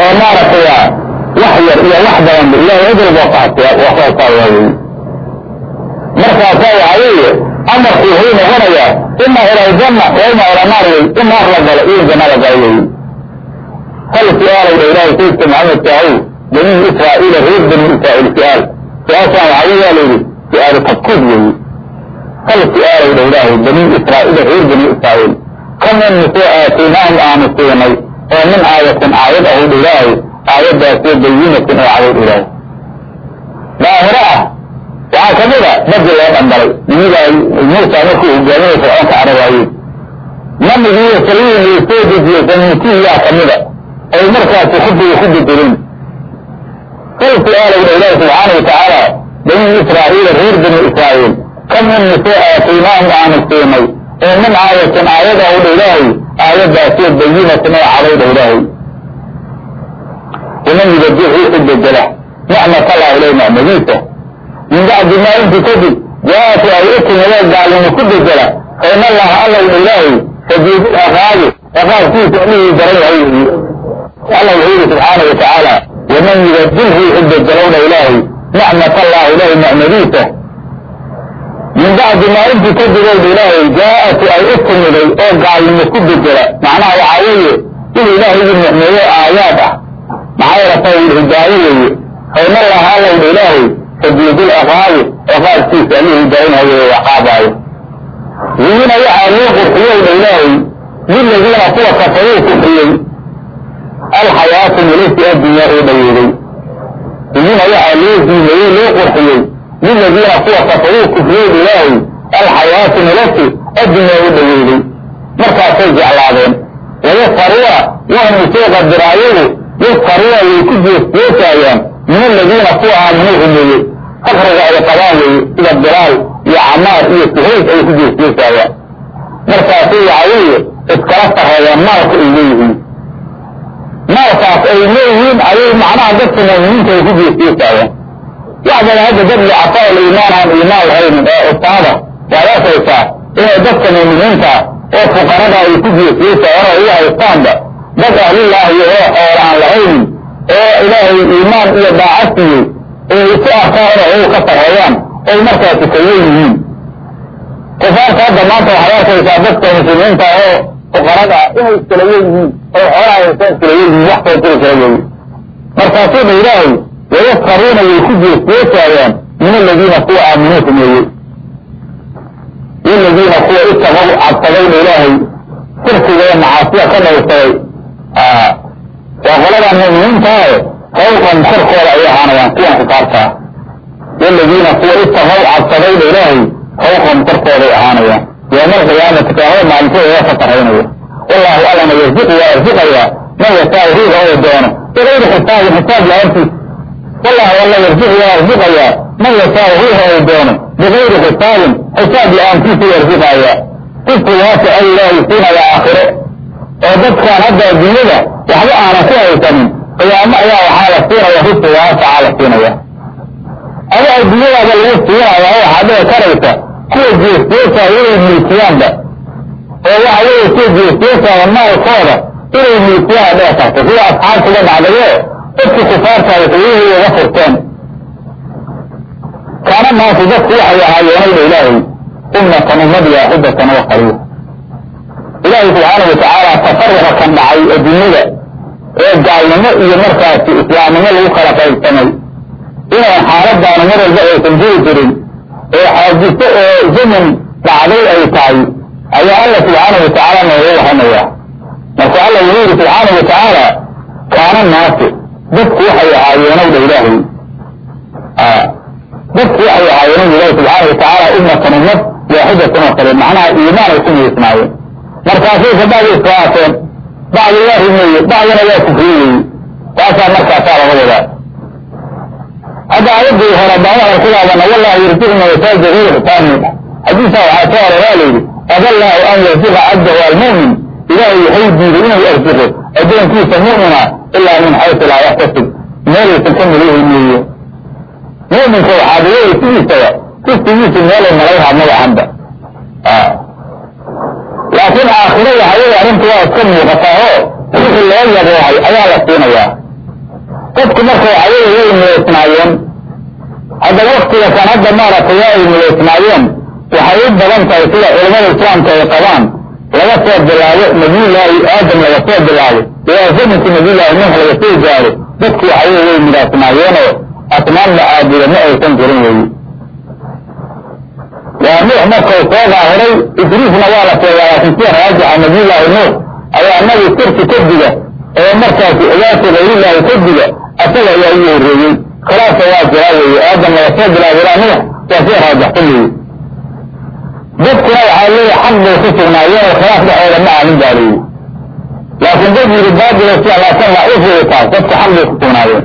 oo maaragtay wax yar iyo wax badanba ilahay cid walba waxaawaawey markaasaa waxaa weeye amarku wuxuu noqonayaa ima ila aljanna wa ima ila naar wey in naar la galo iyo janna la galo wey hal su'aalayda ilaahay sayidka maxamed kaahow bani israa'iila reer bani israa'iil su'aal. Su'aashaan waxaa weyaa layidhi su'aalu tabkuud weeye hal su'aalayda ilaahay bani israa'iila reer bani israa'iil kam in misoo aataynaahum aanu siinay oo min aayatin aayad ahud ilaahay aayaddaasoo bayinatin oo cadayd ilaahay daahiro ah waxaa ka mid a badi loo dhambalay nimadaa muusa markuu hogaaminay fircoonka carabaaye namigiiyo salihii loo soo dejiyey samiintihiyaa ka mida ay markaasi xubiga ku bedeleen kal su'aalayna ilaahi subxaana watacaala bani israa'iila reer bani israa'iil kam in misoo aataynaahum aanu siinay oo min aayatin aayada owdha ilaahay aayaddaasoo bayinatin oo cadayda ilaahay. Waman yubadil ruuxu bedela. Nicmatallahi ilay nicmadiisa min bacdi maa inti kadib jaaatu ay u timidoo gaalnimo ku bedela fa allaha allowdha ilaahay shadiid ciqaabi ciqaabkiisa allihii daran yahay weyi alla wuxuu yihi subxaana wa waman yubadil ruuxu bedelowdha ilaahay. Nicmatallahi ilaahay nicmadiisa min bacdi maa intii kadibowdha ilaahay jaa-atu ay u timiday oo gaalnimo ku bedela macnaha waxaa weeye inuu ilaahay idin nicmeeyo aayaad ah. Maxaa yeele tawil hidaayo weeye. Fain allaha allowdha ilaahay shadiidul ciqaabi ciqaabkiisa allihii daranhayo ee ciqaabaayo ziyina waxaa loo qurxiyowdha ilaahay liladiina kuwa kafaruu kufriyey alxayaatu noloshii addunyaa oo dhaweeday ziyina waxaa loo ziimeeyey loo qurxiyey liladiina kuwa kafaruu kufriyowdha ilaahay alxayaatu noloshi addunyaa u dhaweeday markaasay jeclaadeen. Wayaskaruwa wahnu soo qadiraayagu yaskaruwa way ku jeesjeesaayaan min aladiina kuwa aaminuu rumeeyey fakriga ay qabaan weeye sida bilaal iyo camaar iyo suhayd ay ku jeesjeesaayaan markaasay waxaa weeye iskala sarreeyaan maalka ay leeyihiin. Maalkaas ay leeyihiin ayay macnaha dadka mu'miniinta ay ku jeesjeesaayaan wax badan hadda dad licataa il iimaan aan iimaan lahaynin ee usaada waad arkaysaa inay dadka mu'miniinta oo fuqarada ay ku jeesjeesaayaan oo igu haystaanba dad ahlilaahi oo xool aan lahaynin oo ilaahay iimaan iyo daaca siiyey ay isu arkaan inay ka sarreeyaan ay markaasi kawen yihiin. Kufaarta hadda maanta waxaad arkaysaa dadka muslimiinta oo fuqarada inay iskala wen yihiin oo xoolaha haysa iskala wen yihiin wax koontay kala weeye markaasuu dha ilaahay wayaskaruuna way ku jeesjeesaayaan min aladiina kuwa aaminuu rumeeyey liladiina kuwa itaqow cabsadayna ilaahay sirkiga macaasiya ka dhowrsaday waa qoladan mu'miniintaahe fawqan korkooda ay ahaanayaan kuwan kufaartaa waladiina kuwa itaqow cabsadayna ilaahay fawqan korkooday ahaanayaan yowma alqiyaamati kaahada maalinteeda waa ka sarraynaya wallahu allana yarziqu waa yarziqayaa man yashaau ruuxa oo doono bigayri xisaabin xisaab la'aantiis wallahu alla yarziqu waa man yashaau ruuxa oo doono bigayri xisaabin xisaab la'aantiisu yarziqayaa risqigaasa ay ilaahay siinaya aakhiro oo dadkaan hadda adduunyada waxba aanan ku haysanin qiyaamo ayaa waxaa la siinaya risqigaasacaa la siinaya ama adduunyadaada lagu siinaya waxaa dhici karaysa. Kuwa jeesjeesaya inay milkiyaanba oo waxa weeye kuwa jeesjeesaya maalkooda inay milkiyaan dhici karta sida asxaabtuga dhacdayo dadkii kufaartaada xuyihii uga furteen. Kaana maanta dadku waxay ahaayeenayda ilaahay ummatan ummad waaxidatan oo kaliya ilaahay subxaana watacaala tafaruqa kan dhacay adduunyada ee gaalnimo iyo markaasi islaamnimo lagu kala qaybsamay inaan xaaladaanu mar walba aysan jiri jirin oo xaadiso oo zaman dhacday ay tahay ayaa alla subxaana watacaala nooga warramaya marka alla wuxuu yidhi subxaana watacaala kaana naasu dadku waxay ahaayeenowdha ilaahay? Dadku waxay ahaayeenowdha ilaahay subxaana watacaala ummatan ummad waaxidatan oo kale. Macnaha iimaan ay ku miisnaayeen markaasay kabacdi iskaateen bacdi waa rumeeye bacdina waa kufriyey. Taasaa markaasaa laga wadaa. Hadda ayaddii hore baadaha ku laabana wallahu yarzuqna wasaaja gayr xisaamin xadiisaa waxaa soo aroraa layidhi aballaahu an yarzuqa cabdahu almu'min. Ilaahay waxay diiday inuu arzuqo addoonkiisa mu'mina ilaa min xaysu laa yaxtasib meelaysan ka malihaymeeye mu'minka waxaa dhigay sidiisaba sistigiisu meelay malayhaa magacanba laakiin aakhiro waxa weeye arrintu waa iska muuqataa oo wixii loo yaboohay ayaa la siinayaa dadku marka waxaweye way milaysnaayeen hadda waktiga kan hadda maaragtay waa ay milaysnaayeen waxay u badan tahay sida culamada islaamka ay qabaan laga soo bilaabo nabiyullaahi aadam laga soo bilaabo ilaa zamankii nabiyullaahi nuux laga soo gaaro dadku waxaweye way milaysnaayeenoo asmaan la caabuda ma aysan jirin weyi waa nuux markau soo daahiray idriisna waa la sheegaa laakiin sida raajixa nabiyullaahi nuux ayaa nabi sirki kadiga ee markaasi ogaasa gayrillaahi kadiga asaga ayaa ugu horreeyey. Khilaafka waa jiraa weeye aadam laga soo bilaabo ilaa nuux waa sida raajixsan weeye dadkuna waxaa leeya xaq bay ku sugnaayeen oo khilaaf dhexooda ma aamin baa leeyi laakiin dad yidhi baadila si laakin laciif wey taas dadku xaq bay ku sugnaayeen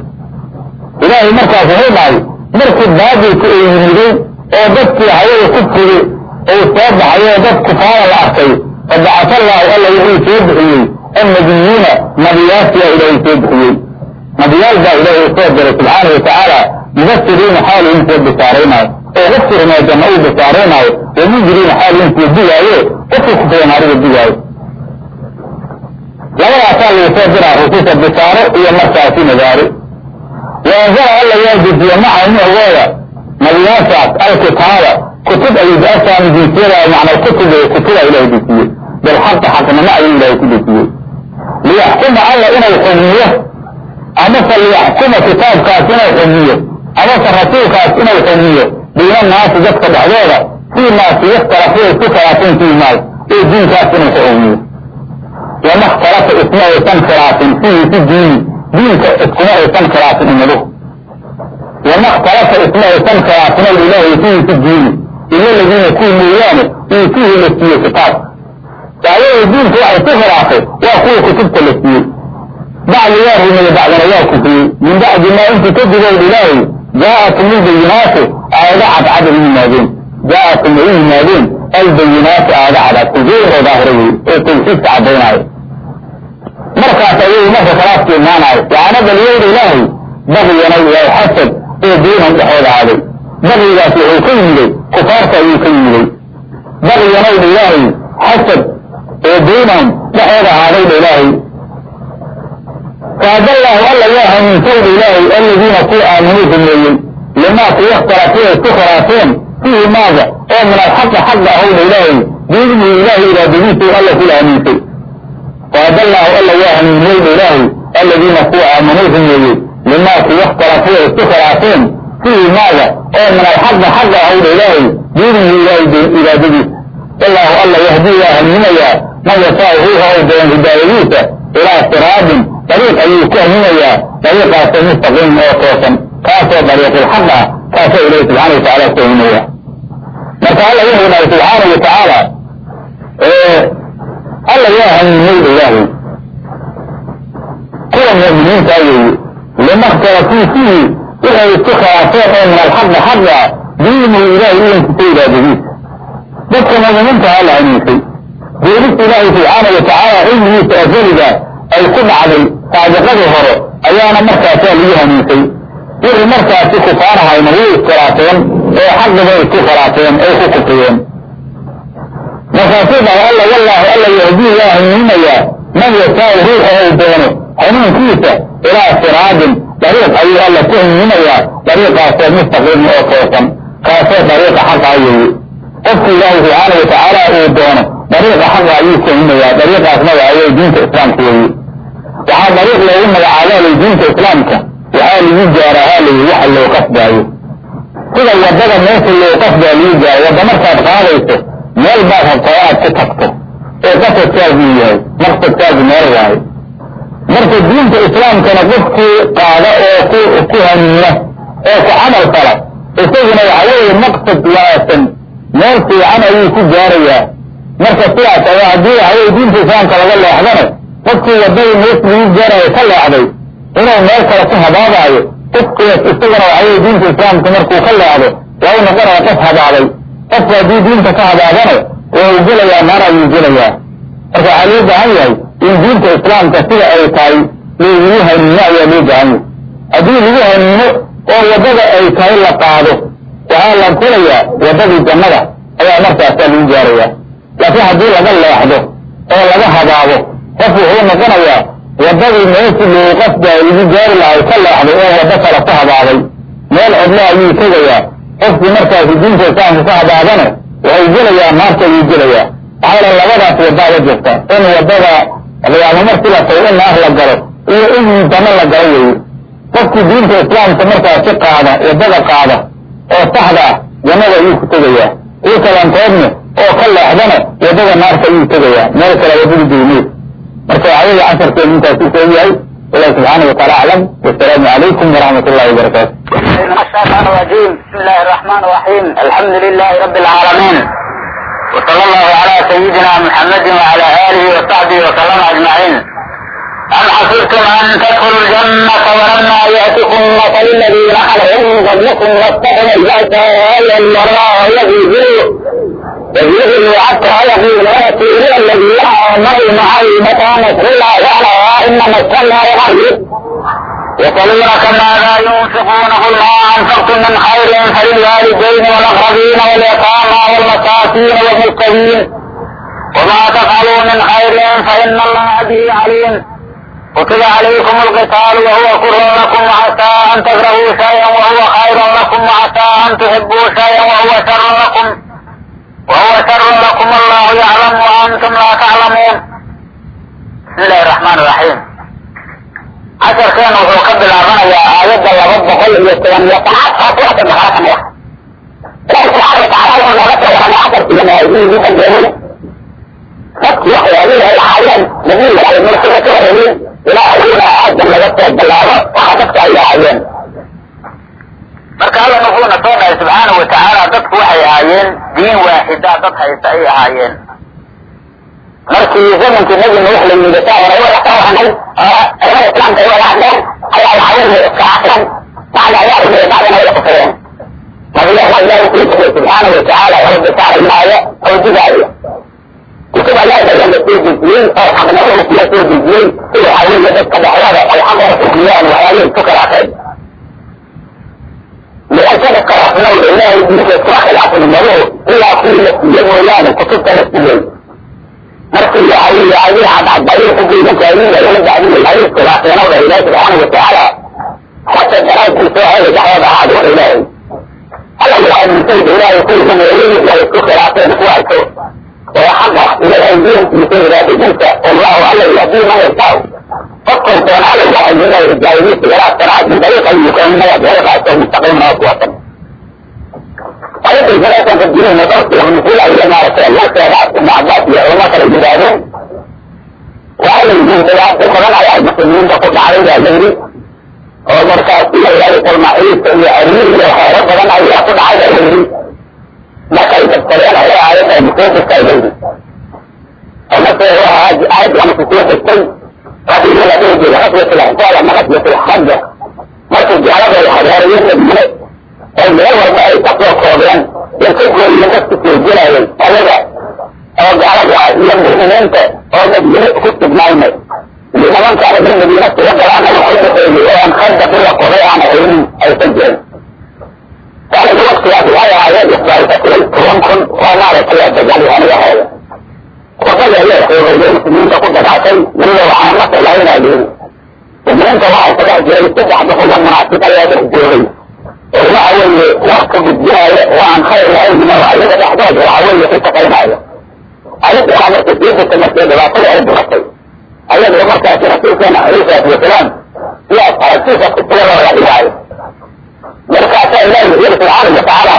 ilaahay markaas wuxuu dhahay markii baadilku ay yimiday oo dadkii hawada ku fugay uu soo baxay oo dad kufaara la arkay fabacata allaahu alla wuxuu soo bixiyey annabiyiina nabiyaasiyaa ilaahay soo bixiyey. Nabiyaal baa ilaahay u soo diray subxaana watacaala mubasiriina xaalihin kuwa bisaaraynaayo oo qofki rumeejanna uu bisaaraynaayo wamundiriina xaalihin kuwa digaayo qofki kufaya naariga digaayo labadaasaa lagu soo diraa rususha bisaaro iyo markaasi nagaari waanzala alla waa dejiye maca nuhgooda nabiyaashaas alkitaaba kutub ayuu daasaan jinsiyada macnaa kutub kutuba ilahay dejiyey bilxaqi xaqnimo ayuu ilaahay ku dejiyey liyaxkuma alla inuu xugmiyo amase liyaxkuma kitaabkaas inuu xugmiyo amase rasuulkaas inuu xugmiyo bayna naasi dadka dhexdooda fii maasi yakhtalafu isku khilaafeen fii maal ee diinkaas inuu ku xugmiyo wama ikhtalafa isma aysan khilaafin fiihi fi diini diinka iskuma aysan khilaafin umaduhu wama ikhtalafa isma aysan khilaafin ilaahi fiihi fi diini ila ladiina kuwi mooyaane uutiihi la siiyey kitaabka waayada diinka waxay ku khilaafay waa kuwa kutubta la siiyey bacdi waa rumeeye bacdana waa kufriyey min bacdi maa intii kadibowd ilaahay jaa'atum ilbayinaatu aayado cadcad ay yimaadeen jaa'atum ay yimaadeen albayinaatu aayado cadcad kuzeeroo daahira wey oo tawxiidka caddaynaayo markaas ayay marka khilaafka imaanayo waxaana baliyowda ilaahay bagyana waa xasad oo beynan dhexooda aaday. Bagyigaas wuxuu ka yimiday kufaarta ayuu ka yimiday bagyanowdha ilaahay xasad oo beynahum dhexooda ahaadayda ilaahay. Faadallaahu alla waa hanuunsowdha ilaahay aladiina kuwa aaminuu rumeeyey limaa kuwa ikhtalaafuu ay ku khilaafeen fiihi maaga oo min alxaqi xaqa ahowdha ilaahay. Biidnihi ilaahay iraadadiisuu alla kula hanuunsay faadallaahu alla waa hanuuniyowdha ilaahay aladiina kuwa aaminuu rumeeyey limaa kuwa ikhtalaafuu ay ku khilaafeen fiihi maaga oo min alxaqi xaqa ahowdha ilaahay biidnihi ilaahay iraadadiisa wallaahu alla yahdii waa hanuunayaa man yashaau ruuxa ou doon hidaayadiisa ilaa siraadin dariiq ayuu ku hanuunayaa dariiqaasoo mustaqiim oo toosan kaasoo dariiqulxaq ah kaasoo ilahi subxaana watacaala ku hanuunaya marka alla wuxuu dhahay subxaana watacaala alla waa hanuuniyowdha ilaahay kuwa mu'miniintaa weeye lima ikhtalafuu fiihi waxay isku khilaafeen oo min alxaqi xaqa diinu ilaahay ilankiisa iraadadiisa dadka mu'miniintahaa la hanuunsay geerista ilaahay subxaana watacaala cilmigiisa azaliga ay ku dhacday saabiqadii hore ayaana markaasaa lagu hanuunsay wixii markaasi kufaarahayna way iskhilaafeen oo xaqiba isku khilaafeen ay ku kufriyeen dhahay alla wallaahu alla yahdii waa hanuunayaa man yashaau ruuxa ou doono hanuunkiisa ilaa siraadin dariiq ayuu alla ku hanuunayaa dariiqaasoo mustaqiim oo toosan. Kaasoo dariiqa xaqa weeye. Qofku ilaahay subxaana watacaala uu doono dariiqa xaqa ayuu ku hanuunayaa dariiqaasna waaye diinta islaamka weeye. Waxaa dariiq loogu magacaabaalay diinta islaamka. Waxaa lagu gaarahaa layi waxa loo qasdaayo sida waddada meesha loo qasdaa lagu gaaro wadda markaad qaadayso meel baad rabtaa aad ku tagto oo qasadkaagu yahay maqsadkaagu meel waayo. Marka diinta islaamkana qofkii qaada oo ku ku hanuuna oo ku camal fala isaguna waxa weeye maqsad waasan meel fiican ayuu ku gaarayaa. Marka sidaas ayaa haddii waxaweye diinta islaamka laga leexdana qofkii wadadii meesha lagu gaarayo ka leexday inuu meel kale ku habaabaayo qofkaas isaguna waxaweye diinta islaamka markuu ka leexdo waa u noqonaya qof habaaday qofku haddii diinta ka habaabana waa u gelayaa naar ayuu gelayaa. Marka waxaa loo baahan yahay in diinta islaamka sida ay tahay loogu hanuuno ayaa loo baahan yahay. Haddii lagu hanuuno oo waddada ay tahay la qaado waxaa la fulayaa waddadii jannada ayaa markaasaa lagu gaarayaa. Laakiin haddii laga leexdo oo laga habaabo qof wuxuu noqonayaa waddadii meeshii lagu qasba lagu gaari lahay ka leexday oo waddo kale ku habaaday meel cidlo ayuu tegayaa qofkii markaasi diinta islaamka ka habaadana waxay gelayaa naarta ayuu gelayaa. Maxaa yeele labadaas waddaada jirta. In waddada qiyaamo markii la tago in naar la galo iyo in dano la galo weeye. Qofkii diinta islaamka markaasi qaada waddada qaada oo saxda ah jannada ayuu ku tegayaa. Iyo kalantoodna oo ka leexdana waddada naarta ayuu tegayaa. Meel kale waddada duyneed marka ayaga casharkeedu intaas u sheeg yahay ilahi subxaana wataala aclam wasalaamu calaykum waraxmat ullahi wabarakaatu من الشيطان الرجيم بسم الله الرحمن الرحيم الحمد لله رب العالمين وصلى الله على سيدنا محمد وعلى آله وصحبه وسلم أجمعين أم حسبتم أن تدخلوا الجنة ولما يأتكم مثل الذين خلوا من قبلكم واتقوا البأساء والضراء يزيدوا وبإذن حتى يقول ربي الذي آمن معي مقامة الله وعلى إنما السمع وحده يسألونك ماذا ينفقونه ما أنفقتم من خير فللوالدين والأقربين واليتامى والمساكين والمسلمين وما تفعلوا من خير فإن الله به عليم كتب عليكم القتال وهو كره لكم وعسى أن تكرهوا شيئا وهو خير لكم وعسى أن تحبوا شيئا وهو شر لكم wahuwa sharun lakum allahu yaclamu wa antum laa taclamuun bismi illahi raxmaan iraxiim casharkeen wuxuu ka bilaabanayaa aayadda laba boqol iyo toban iyo sagaal taas waxda bakara ka mid ah dadki waxyaalihi ay caayeen nabiga mursalka ka horeyey ilaa ayuna aadam laga soo bilaabo waxa dadka ay yaacayeen marka allan wuxuuna soo subxaana watacaala dadku waxay ahaayeen diin waaxida dad haysta ay ahaayeen markii zamankii nabi nuux la yimid saa hore wada ka waranay oo culamada islaamka ay wada hadleen subxaana watacaala oo xaqnimada la soo dejiyey si waxaweye dadka dhexdooda ay xaqooda kufriyaan waxyaalihi ku khilaafeen لأجل قرأنا الإله بمثل خلاف المروء إلا كل جمولان كتبت نفسيين markii ay ayaha dhacdayo xubiga kaamina ila dacdin ay khilaafeen oo ilaahay subhanahu wa ta'ala hatta daraadii soo ay dhacda aad oo ilaahay Allah ya misal ilaahay ku sameeyay ay ku khilaafeen ku arko oo xaqa ilaahay diin misal ilaahay dinta Allah Allah ya diin ma yaqaw fakkan tan ala Allah ya jaayis khilaaf taraad dariiqa ma dariiqa mustaqim ma kuwatan ayadda salaasan kadibna dadka nufuul ay maaragtay Allah taala macbaad iyo culama kala yidhaahdeen waa la yidhi dhibaato badan ayaa muslimiinta ku dhacay baa la yidhi oo markaas la yidhahdo qalmaciisa iyo ariir iyo waxyaalo badan ayaa ku dhacay baa la yidhi markay dadkareen ayaa aayadda ku soo degtay la yidhi amase aayad lama ku soo degtay haddii la dhihi jira khaswatul ahsaab ama khaswatul xaja markii gaalada ay hagaariyeen madine oo meel walba ay ka soo koobeen iyo ka dadka soo gelayay ayaga oo gaalada iyo mu'miniinta oo madiine ku sugnaynay nimankaana bil madiine suga galaana dhaqeeyey oo aan khayda bila qoday aan haynin aysan jirin waalid waqtigaas waxay ahaayeen isbaalfatilay toban kun oo maaragtay dagaal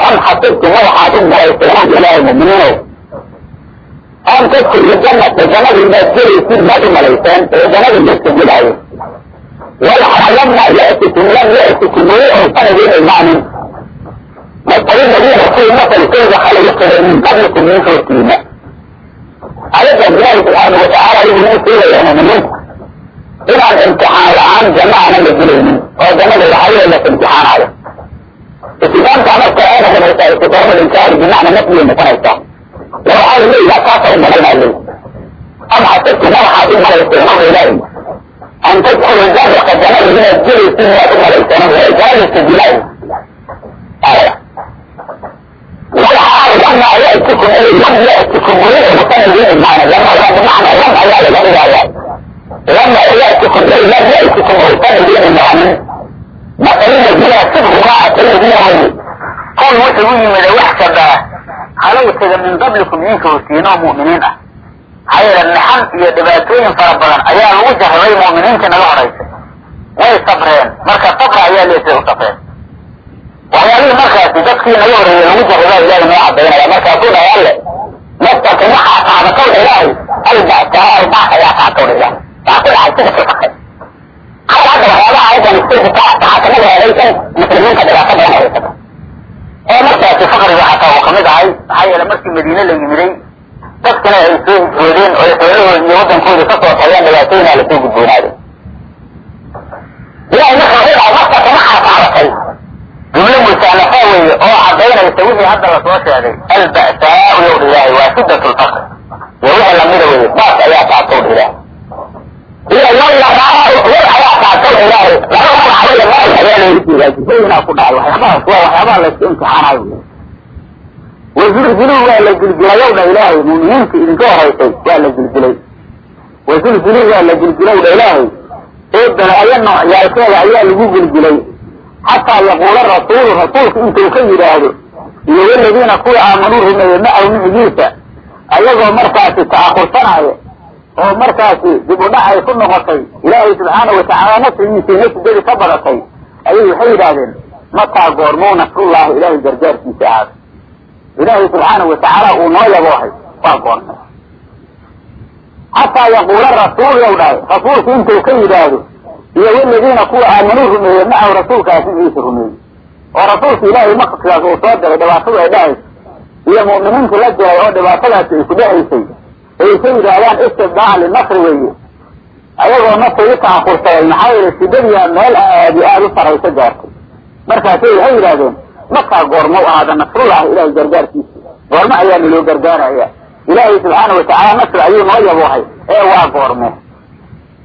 am xasibtum ma waxaad u malayseen ilaahay muminiinow aan dadka ridana ridanadan baad gelaysid baad malayseen ridanadan dadka gudayo walcalamna yatikum lam yatikum wuu oofanayo inay maanin masaliladiina kuwa masalkayda khalaqaday min qablikum min hortiina ayadda ilaahi subxaanau watacaala inuu siinayaan muminta inaan imtixaan la'aan jamaana la dilaynin oo jamada waxaaweye las imtixaanayo islaamka marka ee noqonaysaa istiqaamul inkaari bimacna nafyiya noqonaysaa waxaa laleeyaha kaasa u badan ale ama asakumabaxaad u wuxuu u yimida wax sabaa kabaa halowtaga min qablikum idinka hortiinoo mu'miniin ah maxaa yeele naxan iyo dhibaatooyin fara badan ayaa lagu jahray mu'miniintii naga horaysay way sabreen marka sabra ayaa leesay u sabreen waxyaalihii markaasi dadkii naga horreeyey lagu jahray baa ilahay noo cadaynaya markaasuu dhahay alle naftarka waxaa qaadatow ilaahay alba'saa albaas ayaa qaatowdha ilahay waa ku dhacay sida kafakay hal hadda waxyaabaha ayadan istirka waxaa ka mid ahaday in muslimiinta dhibaato badan haysata oo markaasi fakriga xataa uu ka mid ahay maxaa yeele markii madiine la yimiday dadkana ay soo hijroodeen oo xoolahooda iyo waddankooda ka soo tageen dhibaatooyinaa la soo gudboonaaday. Ilahay marka dhahay naftarka waxaa qaadatay jumlo musaanafa weeye oo cadaynaysa wixii hadda la soo sheegay alba'saau yowdha ilaahay waa shidat lfaqr iyo wixii lamida weeye baas ayaa qaatowdha ilaahay iyo wallaraaau war ayaa qaatow ilaahay laba magacayo maal ayaa loogu jeedaa jibooyinaa ku dhacay waxyaabahaas waa waxyaabaha layska imtixaanayo wazulzulu waa la gilgilayowdha ilaahay mu'miniinta idinka horaysay waa la gilgilay wazulzulu waa la gilgilowdha ilaahay. Oo balaayo noocyaalkeeda ayaa lagu gilgilay xataa yaquula rasuulu rasuulku intuu ka yidhaahdo iyo waladiina kuwa aamanuu rumeeyey macahu micigiisa ayagoo markaasi ta'akursanaayo oo markaasi dib u dhac ay ku noqotay ilaahay subxaana watacaala nasrigiisii nasjadi ka badatay ayay waxay yidhaahdeen mataa goormuu nasrullaahi ilaahay gargaarkiisa ahaada ilaahay subxaana watacaala uu noo yaboohay waa goormay xataa yaquula rasuul yow dhahay rasuulku intuu ka yidhaahdo iyo waladiina kuwa aamanuu rumeeyey macahu rasuulkaasi ciisa rumeeyey. Oo rasuulka ilaahay maqadkaas uu soo diray dhibaatadu ay dhahayso iyo mu'miniintii la diray oo dhibaatadaasi ay ku dhahaysay ay ka yidhaahdaan istibdaacan linasri weeye ayagoo nasri u ta'akursaday maxaa yeele shidadiyaa meel aadi aada u sarayso gaartay. Markaasay waxay yidhahdeen markaa goormo ahaada nasrullahi ilahay gargaarkiisa goormo ayaa naloo gargaaraya. Ilaahay subxaana watacaala nasri ayuu noo yaboohay ee waa goorme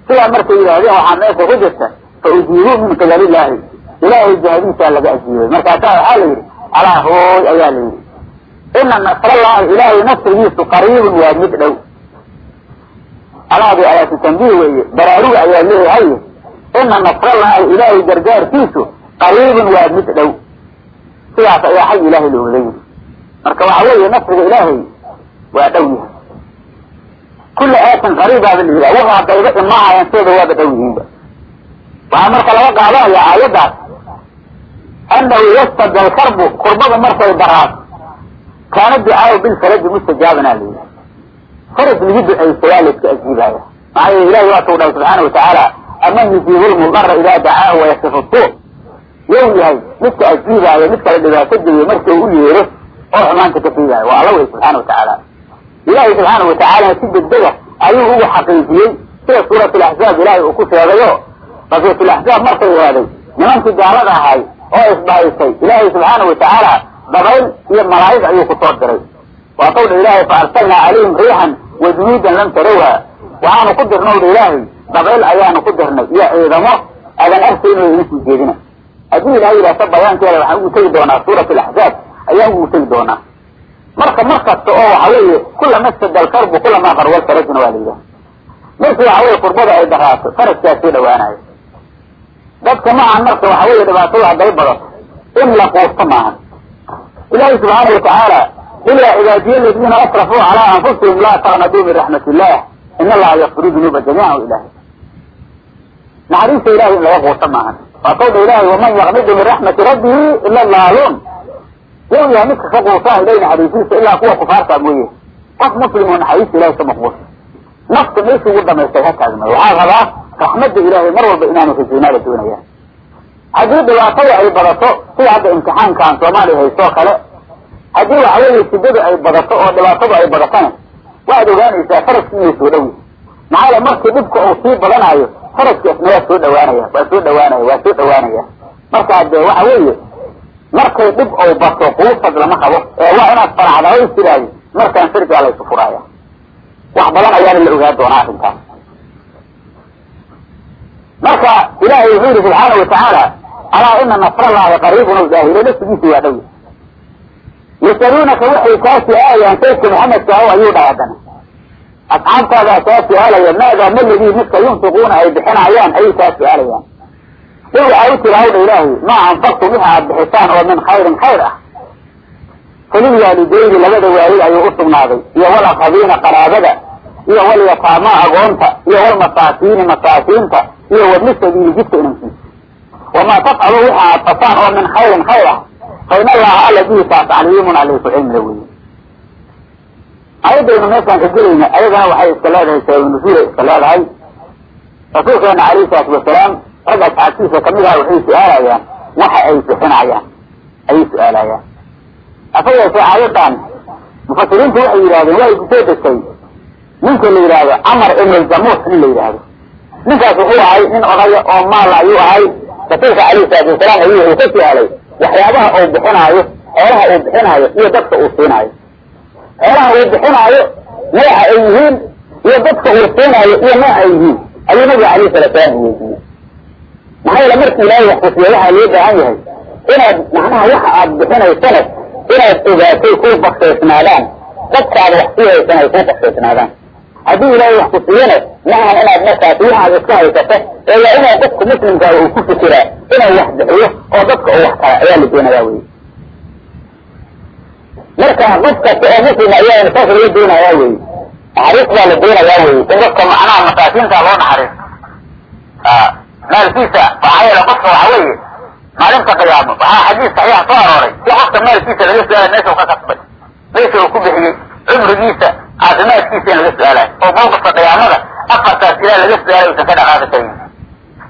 sidaa markay yidhaahdeen waxaa meesha ku jirta fa ujiibuu min qibalillaahi ilaahay jahadiisaa laga ajiibay. Markaasaa waxaa la yidhi alaa hooy ayaa la yidhi. Ina nasrallahi ilaahay nasrigiisu qariibun waa mid dhow alaadi ayaatu tambiih weeye. Baraaruga ayaa leeyahay ina nasrallahi ilaahay gargaarkiisu qariibun waa mid dhow. Sidaas ayaa xag ilaahay loogaga yidhi marka waxa weeye nasriga ilaahay waa dhow yahay. Kulla aatin qariibaaba la yidhaha wuxuu haddayba imaahayaan seeda waaba dhow yihiinba waxaa marka laga qaadanaya aayaddaas. Annahu yastadi alkarbu kurbada markay daraas kaana ducaau bilfaraji mustajaabana la yidhi faraj lagu ducaysa waa layska ajiibaya maxaa yeele ilahi waatuu dhahay subxaana watacaala aman yujiibu lmudara idaa dacaahu wayasifu suu yow yahay midka ajiibaayo mid kala dhibaato geliyo marka u yeero oo xumaanta ka fiigaayo waa alla wey subxaana watacaala ilaahay subxaana watacaalana si degdega ayuu ugu xaqiijiyey. Sida suurat laxzaab ilaahay uu ku sheegayo rasuululaxzaab markay eeday nimankii gaalada ahay oo isbahaysay ilaahay subxaana watacaala dabayl iyo malaa'ig ayuu ku soo diray. Waa tawdha ilaahay fa arsalnaa calayhim riixan wa junuudan lam tarawha waxaanu ku dirnowdha ilaahay dabayl ayaanu ku dirnay iyo ciidamo adan arkayno idin sii jeedina. Haddii ilahay yidhaahto bayaankeeda waxaan ugu tegi doonaa suurat alaxzaab ayaan ugu tegi doonaa. Marka mar kasta oo waxa weeye kulama stad alkarbu kulamaa qarwal farajna waa la yidhaha markii waxa weye kurbada ay daraato farajkaa soo dhawaanayo dadka maahan marka waxa weeye dhibaatada hadday badato in la quusto maahan ilahi subxaana watacaala qul yaa cibaadiya aladiina asrafuu calaa anfusihim laa taqnaduu min raxmat illah in allaha yakfiru dunuuba jamiica ilahi naxariista ilahay in laga quusto maahan waa kawdha ilahay waman yaqnidu min raxmati rabbihi ila laaluun yow yahay midka ka quusaa ilahi naxariisiisa ilaa kuwa kufaartaa mooye qof muslim oo naxariista ilahay ka maqbuus nafta meesha ugu dhamaystay ha taagmay waxaa rabaa raxmadda ilaahay mar walba inaanu rajaynaa la doonaya haddii dhibaatada ay badato sida hadda imtixaankaan soomaaliya haystoo kale haddii waxa weeye ay badato oo dhibaatadu ay badatana waxaad ogaanaysaa faraski inay soo dhow maxaa yale markii dhibka uu sii badanayo faraskaasna waa soo dhawaanaya waa soo dhawaanaya waa soo dhawaanaya. Markaa dee waxa weeye markay dhib ou bato quusad lama qabo ee waa inaad faraxda o istiraadi markaan sirgaa laysu furaaya wax badan ayaana la ogaa doonaa arrintaas. Marka ilaahay wuxuu yihi subxaana watacaala alaa ina nasrallaahi qariibun o daahilo laftigiisi waa dhow yasaluunaka waxay kaa su'aalayaan saydka maxamedka aho ayuu haddana asxaabtaadaa kaa su'aalaya maadaa maladii midka yunfiquuna ay bixinayaan ayay kaa su'aalayaan in waxaa u tiri hawdha ilaahay maa anfaqtu wixi aad bixisaan oo min khayrin khayr ah falilwaalidayni labada waalid ayuu usugnaaday iyo walaqabiina qaraabada iyo walyataamaa agoonta iyo walmasaakiini masaakiinta iyo wabni sabiili jidka inankiisa wamaa tafcalu wixi aad fasaan oo min khayrin khayr ah fa in allaha alla bihisaas caliimun alayku cilmila weye ayadaynu meeshaan ka gelayna ayadana waxay iska leedahay sababnusuulay iska leedahay. Rasuulkeena alayhi salaatu wasalaam rag asxaabtiisa ka mid ah waxay su'aalayaan waxa ay bixinayaan ayay su'aalayaan. Asa yeeshee aayadan mufasiriintu waxay yidhahdeen way ku soo degtay. Ninka la yidhaahdo camar ibn nin la yidhaahdo. Ninkaas wuxuu ahay nin odaya oo maala ayuu ahay. Rasuulka alayhi salaatu wasalaam ayuu wuxuu ka su'aalay waxyaabaha uu bixinaayo xoolaha uu bixinaayo iyo dadka uu siinaayo. Xoolaha uu bixinaayo nooca ay yihiin iyo dadka uu siinaayo iyo nooca ay yihiin. Ayuu nabiga alayhi salatu salaam weydiiyey. Maxaa yeele markii ilaahay wax kusiya waxaa loo baahan yahay inaad macnaha waxa aad bixinaysana inaad ogaatay kuu baksaysnaadaan dadkaada wax sii haysan ay kuu baksaysnaadaan haddii ilaahay wax ku siiyana maahan inaad markaas waxaad iska haysato ee waa inaa qofka muslimkaa uu ku fikiraa inuu wax bixiyo oo dadka uu wax kala ayaa la doonayaa wey marka qof kasta oo muslima ayaa saas laga doonayaa wey naxariis baa la doonayaa wey in dadka macnaha masaakiinta loo naxariisto maalkiisa waxaa yeele qofka waxa weeye maalinta qiyaamo waxaa xadiis saxiixa soo arooray. Si qofka maalkiisa laga su'aala meesha uu ka kasbay meesha uu ku bixiyey cumrigiisa caafimaadkiisa in laga su'aalayo oo mawqifka qiyaamada afartaas ilaa laga su'aalay usan ka dhaqaaqi karin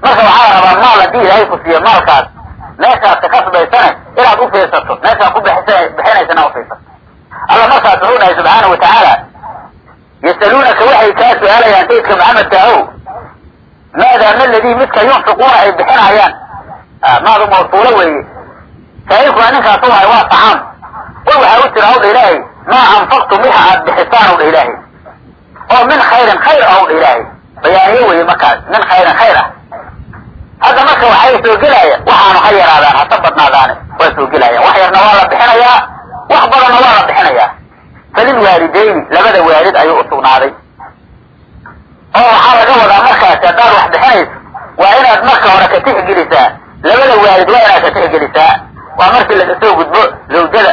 marka waxaa la rabaa maal haddii ilaahay ku siiyo maalkaas meeshaad ka kasbaysane inaad u fiirsato meeshaad ku bixinaysana ufiirsato alla markaas wuxuu dhahay subxaana wa tacaala yasaluunaka waxay kaa su'aalayaan sayidka maxamedka ahow maadaa maladii midka yunfiquuna ay bixinayaan? Maadu mawsuulo weeye. Saaiilkuna ninkaas u hay waa tacaam qul waxaa u tira hawdha ilaahay maa anfaqtum wixa aad bixisaan hawdha ilaahay oo min khayrin khayr ah hawdha ilaahay bayaaniyo weeye markaas min khayrin khayr ah hadda marka waxay soo gelaya waxaanu ha yaraadaan hasa badnaadaane waa soo gelayaan wax yarna waa la bixinayaa wax badanna waa la bixinayaa falilwaalidayni labada waalid ayuu usugnaaday oo waxaa laga wadaa markaasi haddaad wax bixinayso waa inaad marka hore ka tixgelisaa labada waalid waa inaad ka tixgelisaa waa markii laga gudbo zawjada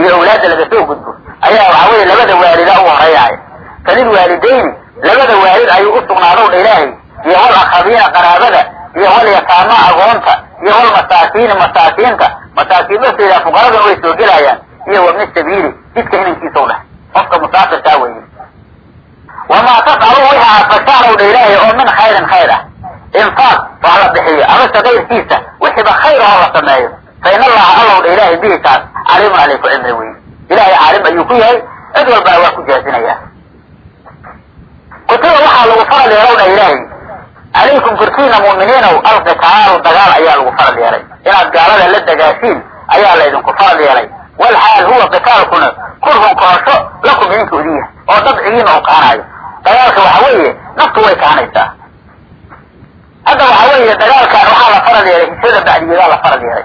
iyo awlaadda laga soo gudbo. Ayaa waxa weye labada waalida u horeeyahay falilwaalidayni labada waalid ayuu usugnaadowdha ilaahay. Iyo wal akhabiina qaraabada iyo wal yataama agoonta iyo wal masaakiini masaakiinta. Masaakiindaseeda fuqaraduna way soo gelayaan. Iyo wabni sabiili jidka inankiisa u dheh qofka musaafirkaa weeye. Wamaa tafcalu wixi aad fashaan owdha ilaahay oo min khayrin khayr ah. Infaaq wax la bixiyo amase kayrkiisa wixiiba khayr oo la sameeyo fa in allaha allowdha ilaahay bihisaas caliimun alayku cilmi wey ilahay caalim ayuu ku yahay cid walbana waa ku jaasinaya kutiba waxaa lagu farad yeelowdha ilaahay calaykum korkiina mu'miniinow alqitaalu dagaal ayaa lagu farad yeelay inaad gaalada la dagaashiin ayaa laydinku farad yeelay walxaal huwa qitaalkuna kurhun kohosho lakum idinka udiya oo dabcigiina u kaanaayo dagaalka waxa weeye naftu way kaanaysaa hadda waxa weeye dagaalkan waxaa la farad yeelay hijrada bacdigeedaa la farad yeelay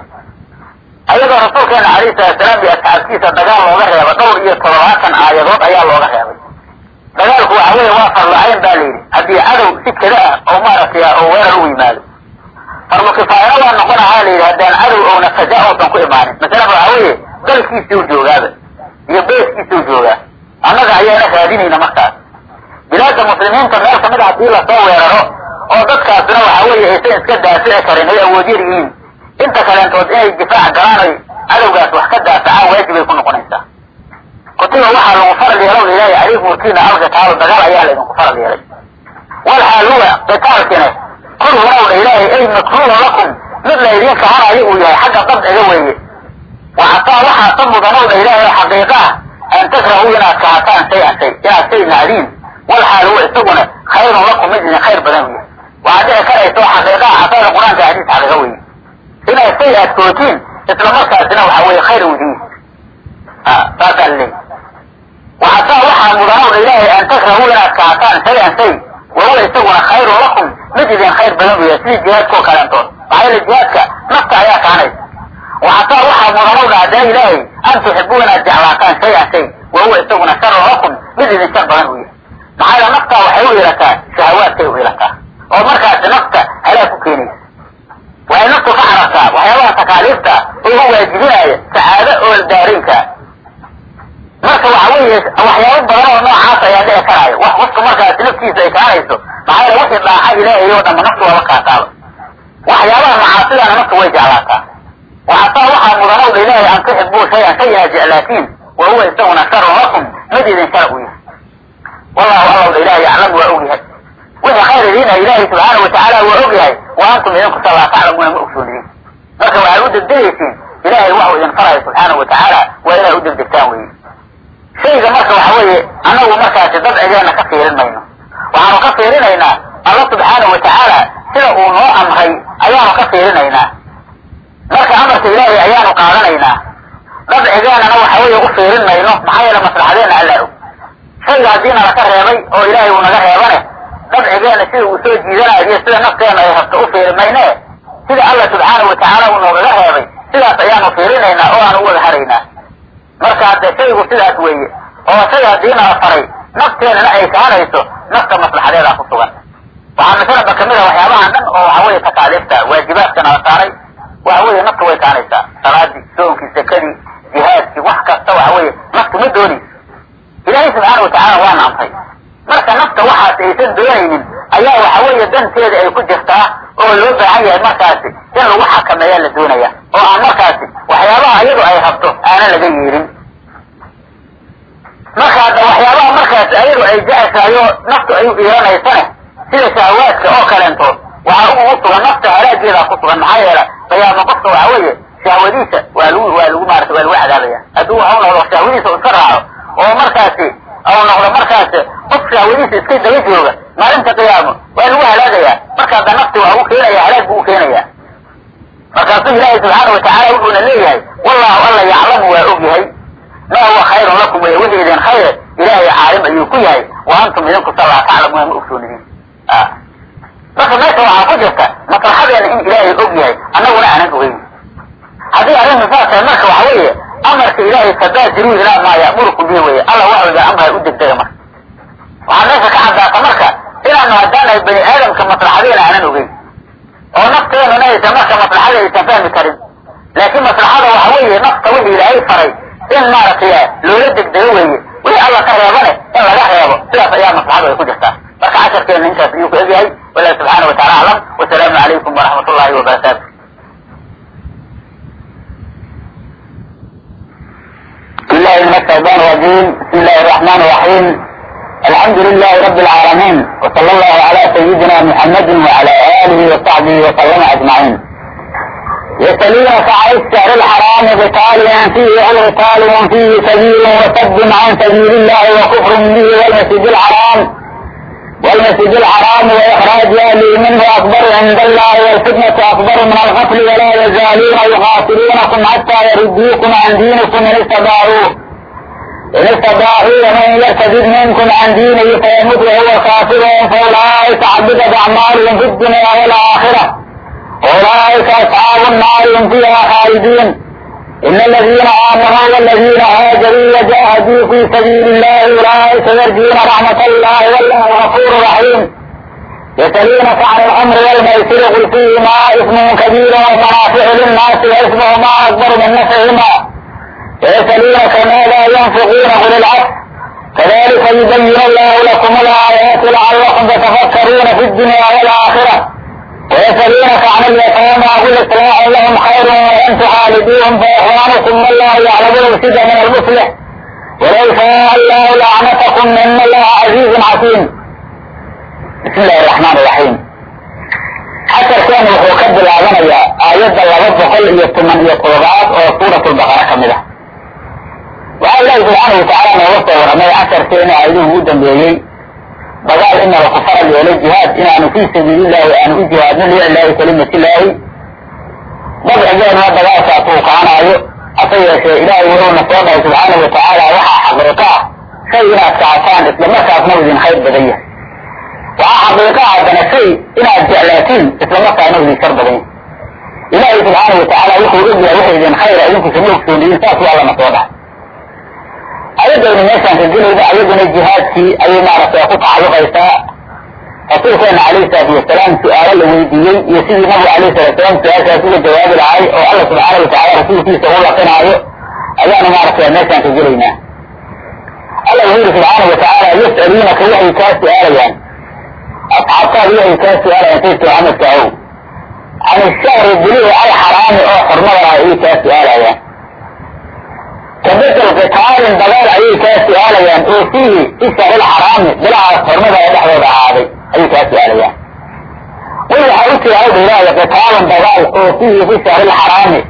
ayadoo rasuulkeena alayhi salaatusalaam iyo asxaabtiisa dagaal looga reeba dhowr iyo toddobaatan aayadood ayaa looga reebay. Dagaalku waxa weeye waa farlacayn baa la yidhi. Haddii cadow si kada ah oo maaragtay oo weerar ugu yimaado. Farlu kifaayana waa noqonahaa la yidhi haddaan cadow oona faja oosan ku imaanin. Masalan waxa weeye dalkiisii joogaaba iyo beeskiisii joogaa. Annaga ayaana raadinayna markaas. Bilaadda muslimiinta meel ka mid a haddii la soo weeraro oo dadkaasina waxa weeye aysan iska daafici karin ay awood yar yihiin inta kaleentood inay difaac galaan oy cadowgaas wax ka daafacaan waajibay ku noqonaysaa. Kutiba waxaa lagu faral yeelow ilaahay calaykum warkiina alqitaalu dagaal ayaa laydinku faral yeelay. Walxaal huwa qitaalkina kurhunowdha ilaahay ay makruuhun lakum mid laydin kahanayo uu yahay xagga dabciga weeye. Waxataa waxaa ka mudanowdha ilaahay oo xaqiiqa ah an takrahuu inaad kahataan shay-an shay inaad shay nacdiin walxaal huwa isaguna khayrun lakum mid idin khayr badan u yahay waxaad dhici karaysa oo xaqiiqaha xasaada qur'aanka xadiis xaqiiqa weeye inaad shay aad isla markaasina waxa weeye khayr udiin saasaa laleeyahy waxataa waxaa mudanowdha ilaahay an takrahuu inaad kahataan shay-an shay wahuwa isaguna khayrun lakum mid idin khayr badan yahay sidii jihaadkao kaleentood maxaa yeele jihaadka nafta ayaa kaanaysa waxataa waxaa mudanowdha haddana ilaahay an tuxibuu inaad jeclaataan shay-an shay wahuwa isaguna sharun lakum mid idin shar badan yahay maxaa yeele naftaa waxay u ilataa shahawaadkay u ilataa oo markaasi nafta halaag ku keenaysa waxay naftu ka carartaa waxyaabaha takaaliifta uga waajibinaya sacaado oo daarinka. Marka waxa weeye waxyaabo badan oo noocaas ayaa dhici karaayo. Wax qofka markaasi naftiisa ay kaanayso maxaa yeele wixii dhaaca ilaahay oo dhanba naftu waaba kaataaba waxyaabaha macaasidana naftu way jeclaataa. Waxataa waxaa mudanowdha ilaahay an tuxibuu shayan shay inaad jeclaatiin wa huwa isaguna sharun lakum mid idin shar u yahay. Wallahu allowdha ilahay yaclamu waa og yahay wixii khayr idiina ilaahay subxaana watacaala waa og yahay. Wa antum idinku sa laa taclamuuna ma ogsoonidiin marka waxaad u degdegaysiin ilaahay waxuu idin faraya subxaana watacaala waa inaad u degdegtaan weye shayga marka waxa weeye annagu markaasi dabcigeena ka fiirin mayno. Waxaanu ka fiirinaynaa alla subxaana watacaala sida uu noo amray ayaanu ka fiirinaynaa. Marka amarka ilaahay ayaanu qaadanaynaa. Dabcigeenana waxa weeye u fiirin mayno maxaa yeele maslaxadeena allaa og. Shayga haddii nalaka reebay oo ilaahay uu naga reebane dabcigeena sida uu soo jiidanayo sida nafteena ay rabto u fiiri mayne sida alla subxaana watacaala uu noogaga reebay sidaas ayaanu fiirinaynaa oo aan u haraynaa. Marka hadde shaygu sidaas weeye oo shay haddii nala faray nafteenana ay kahanayso nafta maslaxadeedaa ku sugan. Waxaa masalaba ka mid a waxyaabahan dhan oo waxa weeye takaaliifta waajibaadka nala saaray. Waxa weeye naftu way kaanaysaa salaadii soonkii sakadii jihaadkii wax kasta waxa weeye naftu ma doonayso ilaahay subxaana watacaala waana amray marka nafta waxaas aysan doonaynin ayaa waxa weeye danteeda ay ku jirtaa oo loo baahan yahay markaasi in lagu xakameeyaa la doonaya. Oo aan markaasi waxyaabaha iyadu ay rabto aanan laga yeelin. Marka hadda waxyaabaha markaasi ayadu ay jeceshahay oo naftu ay u iiranaysane sida shahawaadka oo kaleentood waxaa ugu sugan nafta halaageedaa ku sugan maxaa yeele qiyaamo qofka waxa weeye shahwadiisa waa lagu waa lagu maarata waa lagu cadaabaya. Hadduu noqdo shahwadiisa iska raaco oo markaasi au noqdo markaasi qof shahwadiisa iska daba jooga maalinta qiyaamo waa lagu halaagayaa marka hadda nafti waa u keenaya halaag buu u keenaya markaasuu ilaahay subxaana watacaala wuxuuna leeyahay wallahu alla yaclamu waa og yahay ma huwa khayrun lakum wey wixii idin khayre ilaahay caalim ayuu ku yahay wa antum idinku sa laa taclamuuna ma ogsoonidiin marka meesha waxaa ku jirta maslaxadeena in ilaahay og yahay annaguna aanan ogeyn haddii arrinta saas tahay marka waxa weeye amarka ilaahay fadaajiruu ilaa maa ya'murukum bihi weye alla wax walba amraya u degdega marka. Waxaa meesha ka caddaata marka inaanu haddaanahay bani aadamka maslaxadeena aanan ogeyn. Oo nafteenuna aysan marka maslaxada aysan fahmi karin. Laakiin maslaxada waxa weeye nafta wixii ilaahay faray in maaragtay loola degdego weeye. Wixii alla ka reebane in laga reebo sidaas ayaa maslaxadu ay ku jirtaa. Marka casharkeena intaas ayuu ku egyahay wallahi subxaana watacala aclam wasalaamu calaykum waraxmat ullahi wabarakaatu الله من الشيطان الرجيم بسم الله الرحمن الرحيم الحمد لله رب العالمين وصلى الله على سيدنا محمد وعلى آله وصحبه وسلم أجمعين يسألونك عن الشهر الحرام قتال فيه القتال فيه سبيل وسد عن سبيل الله وكفر به والمسجد الحرام والمسجد الحرام وإخراج أهله منه أكبر عند الله والفتنة أكبر من القتل ولا يزالون يقاتلونكم حتى يردوكم عن دينكم إن استطاعوا إن استطاعوا ومن يرتد منكم عن دينه فيموت وهو كافر فأولئك عبدت أعمالهم في الدنيا والآخرة أولئك أصحاب النار هم فيها خالدين إن الذين آمنوا والذين هاجروا وجاهدوا في سبيل الله أولئك يرجون رحمة الله والله غفور رحيم يسألونك عن الأمر والميسر قل فيهما إثم كبير ومنافع للناس وإثمهما أكبر من نفعهما ويسألونك ماذا ينفقون قل العفو كذلك يبين الله لكم الآيات لعلكم تتفكرون في الدنيا والآخرة ويسألونك عن اليتامى قل إصلاح لهم خير وإن تخالدوهم فإخوانكم والله يعلم المفسد من المصلح ولو شاء الله لعنتكم إن الله عزيز حكيم بسم الله الرحمن الرحيم casharkeenu wuxuu ka bilaabanayaa aayadda laba boqol iyo toban iyo toddobaad oo suurat lbaqara ka mid ah waxaa ilaahi subxaana watacaala nooga soo waramay casharkeena aayadihii ugu dambeeyey. Dagaal inaba ku faral jihaad inaanu fii sabiilillahi aanu u jihaadno liiclaahi kalimatilaahi dabcigeenuna dagaalkaas uu qaanaayo hase yeeshee ilaahay wuxuuna soo dhahay subxaana watacaala waxaa xaqiiqo ah shay inaad kacataan islamarkaasna idin khayr badan yahay. Waxaa xaqiiqa haddana shay inaad jeclaatiin islamarkaana idin shar badan yahay. Ilaahay subxaana watacaala wuxuu ogyahay waxa idin khayra idinku sama saas waa lana soo dhahay ayadaynu meeshaan ka gelayna ayaduna jihaadkii ayay maaragtay ku tacalluqaysaa. Rasuulkeena calayhi salaatu wasalaam su'aalo la weydiiyey iyo sidii nabigu alayhi salatu salaam su'aashaas uga jawaabi lahay oo alla subxaana watacala rasuulkiisa u laqinaayo ayaanu maaragtay meeshaan ka gelaynaa. Alla wuxuu yidhi subxaana watacaala yas'aluunaka waxay kaa su'aalayaan. Asxaabtaadu waxay kaa su'aalayaan saydka maxamedka ahow can ishahri bilihi alxaraami oo xurmada laha ayay kaa su'aalayaan kabedel qitaalin dagaal ayay kaa su'aalayaan oo fiihi fi shahri lxaraami bilahaas xurmada ee dhexdooda ahaaday ayay kaa su'aalayaan. Qul waxaa u ilaahay qitaalin dagaal oo fiihi fi shahri lxaraami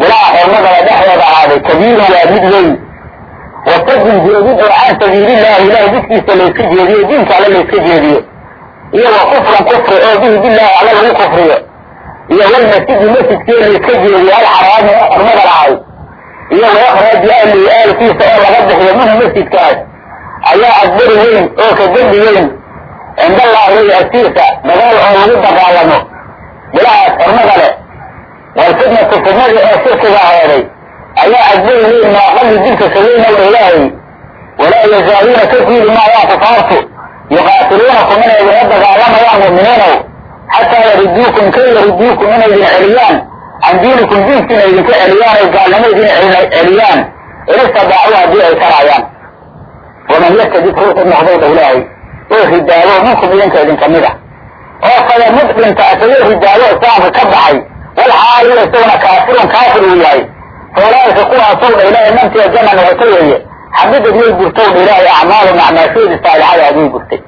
bilaha xurmada ee dhexdooda ahaaday kabiirun waa mid weyn. Wasadin jeedin oo can sabiilillahi ilahay jidkiisa layska jeediyo diinka alle layska jeediyo. Iyo wa kufran kufri oo bihi billahi alla lagu kufriyo. Iyo walmasjidi masjidkee layska jeediyo alxaraami oo xurmada lahay iyo wayakraaji ahlihi aalkiisa oo laga bixiyo minhu masjidkaas. Ayaa akbari weyn oo ka dembi weyn. Cindallahi wey agtiisa dagaal oo lagu dagaalamo. Bilahaas xurmada leh. Walfitnatu fitnada ee shirkiga ahooday ayaa akbari weyn maaqali dilka kaweyna wa ilaahay. Walaa yazaaluuna ka fiili maayaan kufaartu yuqaatiluunakum inay idinla dagaalamayaan mu'miniinow xataa yariduukum kay yariduukum inay idin celiyaan can diinikum diinkiina idinka celiyaan ay gaalnimo idin celiyaan in istadaacuu haddii ay karaayaan waman yastadib ruuxu noqday dha ilaahay oo ridaabo minkum idinka idinka mid ah. Oo fayamud dhinta isagoo ridaabo islaamka ka baxay walxaali isaguna kaafirun kaafir uu yahay. Faulaaika kuwaasow dha ilaahay mantiga jana noqoto weeye. Xabidad way burtow dha ilaahay acmaalum acmaashoodii saalixada aday burtay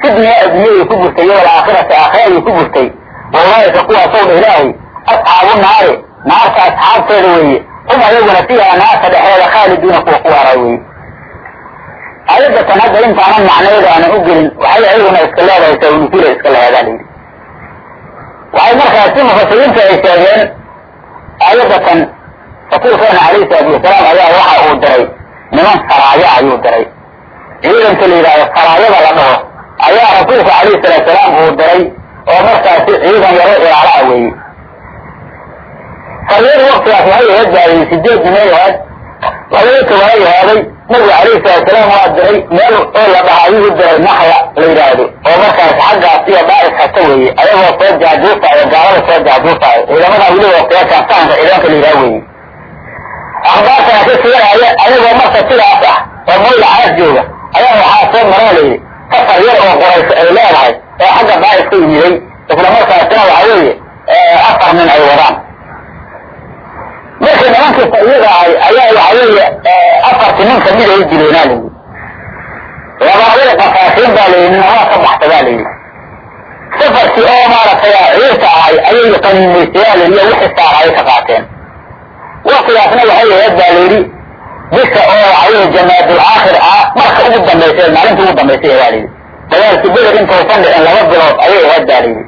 fi dunyaa addunyadii ku burtay iyo walaakhirati aakhirayay ku burtay waulaaika kuwaasow dha ilaahay asxaabu naari naarta asxaabteeda weeye hum ayaguna fiiha naarta dhexeeda khaaliduuna kuwa ku waara weeye ayadatan hadda intaanan macnayeeda aanan u gelin waxay ayaguna iska leedahay sawnusula iska leheedaa layidhi waxay markaasi mufasiriinta ay sheegeen ayadatan rasuulkeena calayhi salaatu wasalaam ayaa waxa uu diray niman saraaya ayuu diray ciidanka la yidhahdo saraayada la dhaho ayaa rasuulka calayhi salaatu salaam uu diray oo markaasi ciidan yaro ilaala weeye sariyada waktigaas waxay ahayd baayay sideed nimay ahayd labada tobanay ahaaday nabiga calayhi salaatu salaam waa diray meel oo la dhaha ayuu diray naxya la yidhaahdo. Oo markaas xaggaas iyo daa'if kasta weeye ayagoo soo jaajuusaayo gaalada soo jaajuusaayo ciidamada weliba waktigaasaan sahanka ciidanka la yidhaha weeye. Akhbaartana ka siganaya ayagoo marka sidaas ah oo moyla caas jooga ayaa waxaa soo maraa layidhi safar yar oo qorayso ay leedahay oo xagga daa'if ka yimiday isla markaasina waxa weeye afar nin ay wadaan markii nimankii sariyada ahay ayaa waxa weeye afarti nin ka mid ay dileenaa layidhi labaadada qafaashiin baa layidhi waa ka baxta baa layidhi safarkii oo maaragtay ciirta ahay ayay qaniimaysayaa layidhi oo wixii saara ay ka qaateen. Waktigaasna waxay ahayd baa layidhi bisha oo waxaweye jamaadul ah marka ugu dambaysa maalinta ugu dambaysay baa layidhi dagaalkii beder intausan dhicin laba bilood ayay ahayd baa layidhi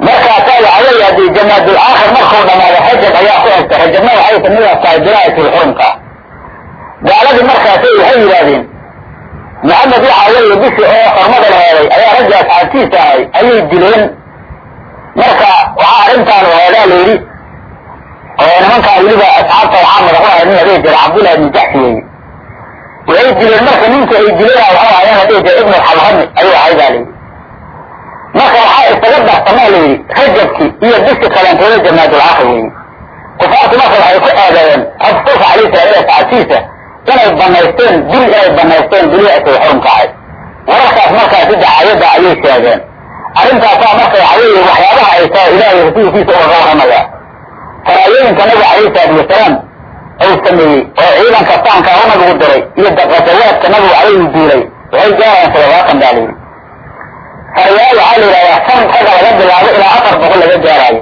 markaasaa waxa weeye haddii jamaadul aakhir markuu dhamaado rajab ayaa ku egta rajabna waxay ka mid ah tahay xurumka. Gaaladii markaasay waxay yidhaahdeen maxamed waxa weeye bishii oo xurmada la heeday ayaa ragga asxaabtiisa ahay ayay dileen. Marka waxaa arrintaan heedaa layidhi oo nimankaa weliba asxaabta waxaa madax u ahay nin la dhihi jira cabdullahi ibnu jaxsi weeye waxay dileen marka ninka ay dileen waxau ahayan la dhihi ibnu xalhami ayuu ahay baa layidhi marka waxaa isaga darsamaa layidhi rajabkii iyo bishi kalantooda jamaadul aakhir weeye kufaartu marka waxay ku aadaayeen rasuulka calayhi salaam asxaabtiisa inay banaysteen bil inay banaysteen biliyaasay xurumka ahay. Wararkaas markaasi dacaayadda ayay sheegeen. Arrintaasaa marka waxa weeye waxyaabaha ay tahay ilaahay rasuulkiisa ugaga warramaya faraayooyinka nabiga calayhi salaatu wasalaam uu sameeyey oo ciidanka saanka nabigu diray iyo daqasawaadka nabigu calayhi duulay waxay gaarayaan toddobaatan baa layidhi farayaal waxaa la yidhahdaa san raga laga bilaabo ilaa afar boqol laga gaaraayo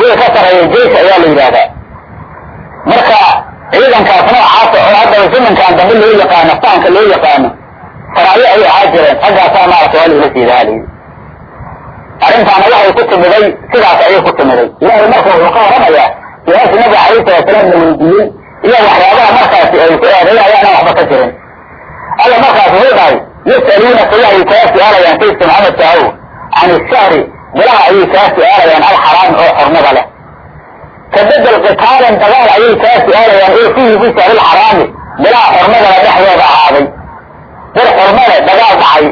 way ka sarreeyay jeysh ayaa la yidhahdaa. Marka ciidankaas noocaasa oo haddaba zamankan dambe loo yaqaano saanka loo yaqaano faraayo ay ahaa jireen raggaasaa maarata waa lagula siidaa layidhi arrintaana waxay ku timiday sidaas ayay ku timiday. Ilaahay marka wuxuu ka waramayaa su'aashii nabiga calayhi salatu salaam la weydiiyey iyo waxyaabaha markaasi ay ku eedeeyayaanaan waxba ka jirin. Alla markaas wuxuu dhahay yas'aluunaka waxay kaa su'aalayaan sayidka maxamedka ahow can ishahri bilaha ayay kaa su'aalayaan alxaraami oo xurmada leh. Kabedel qitaalin dagaal ayay kaa su'aalayaan oo fiihi fi shahri lxaraami bilaha xormadana dhexdooda ahaaday. Bir xormale dagaal dhacay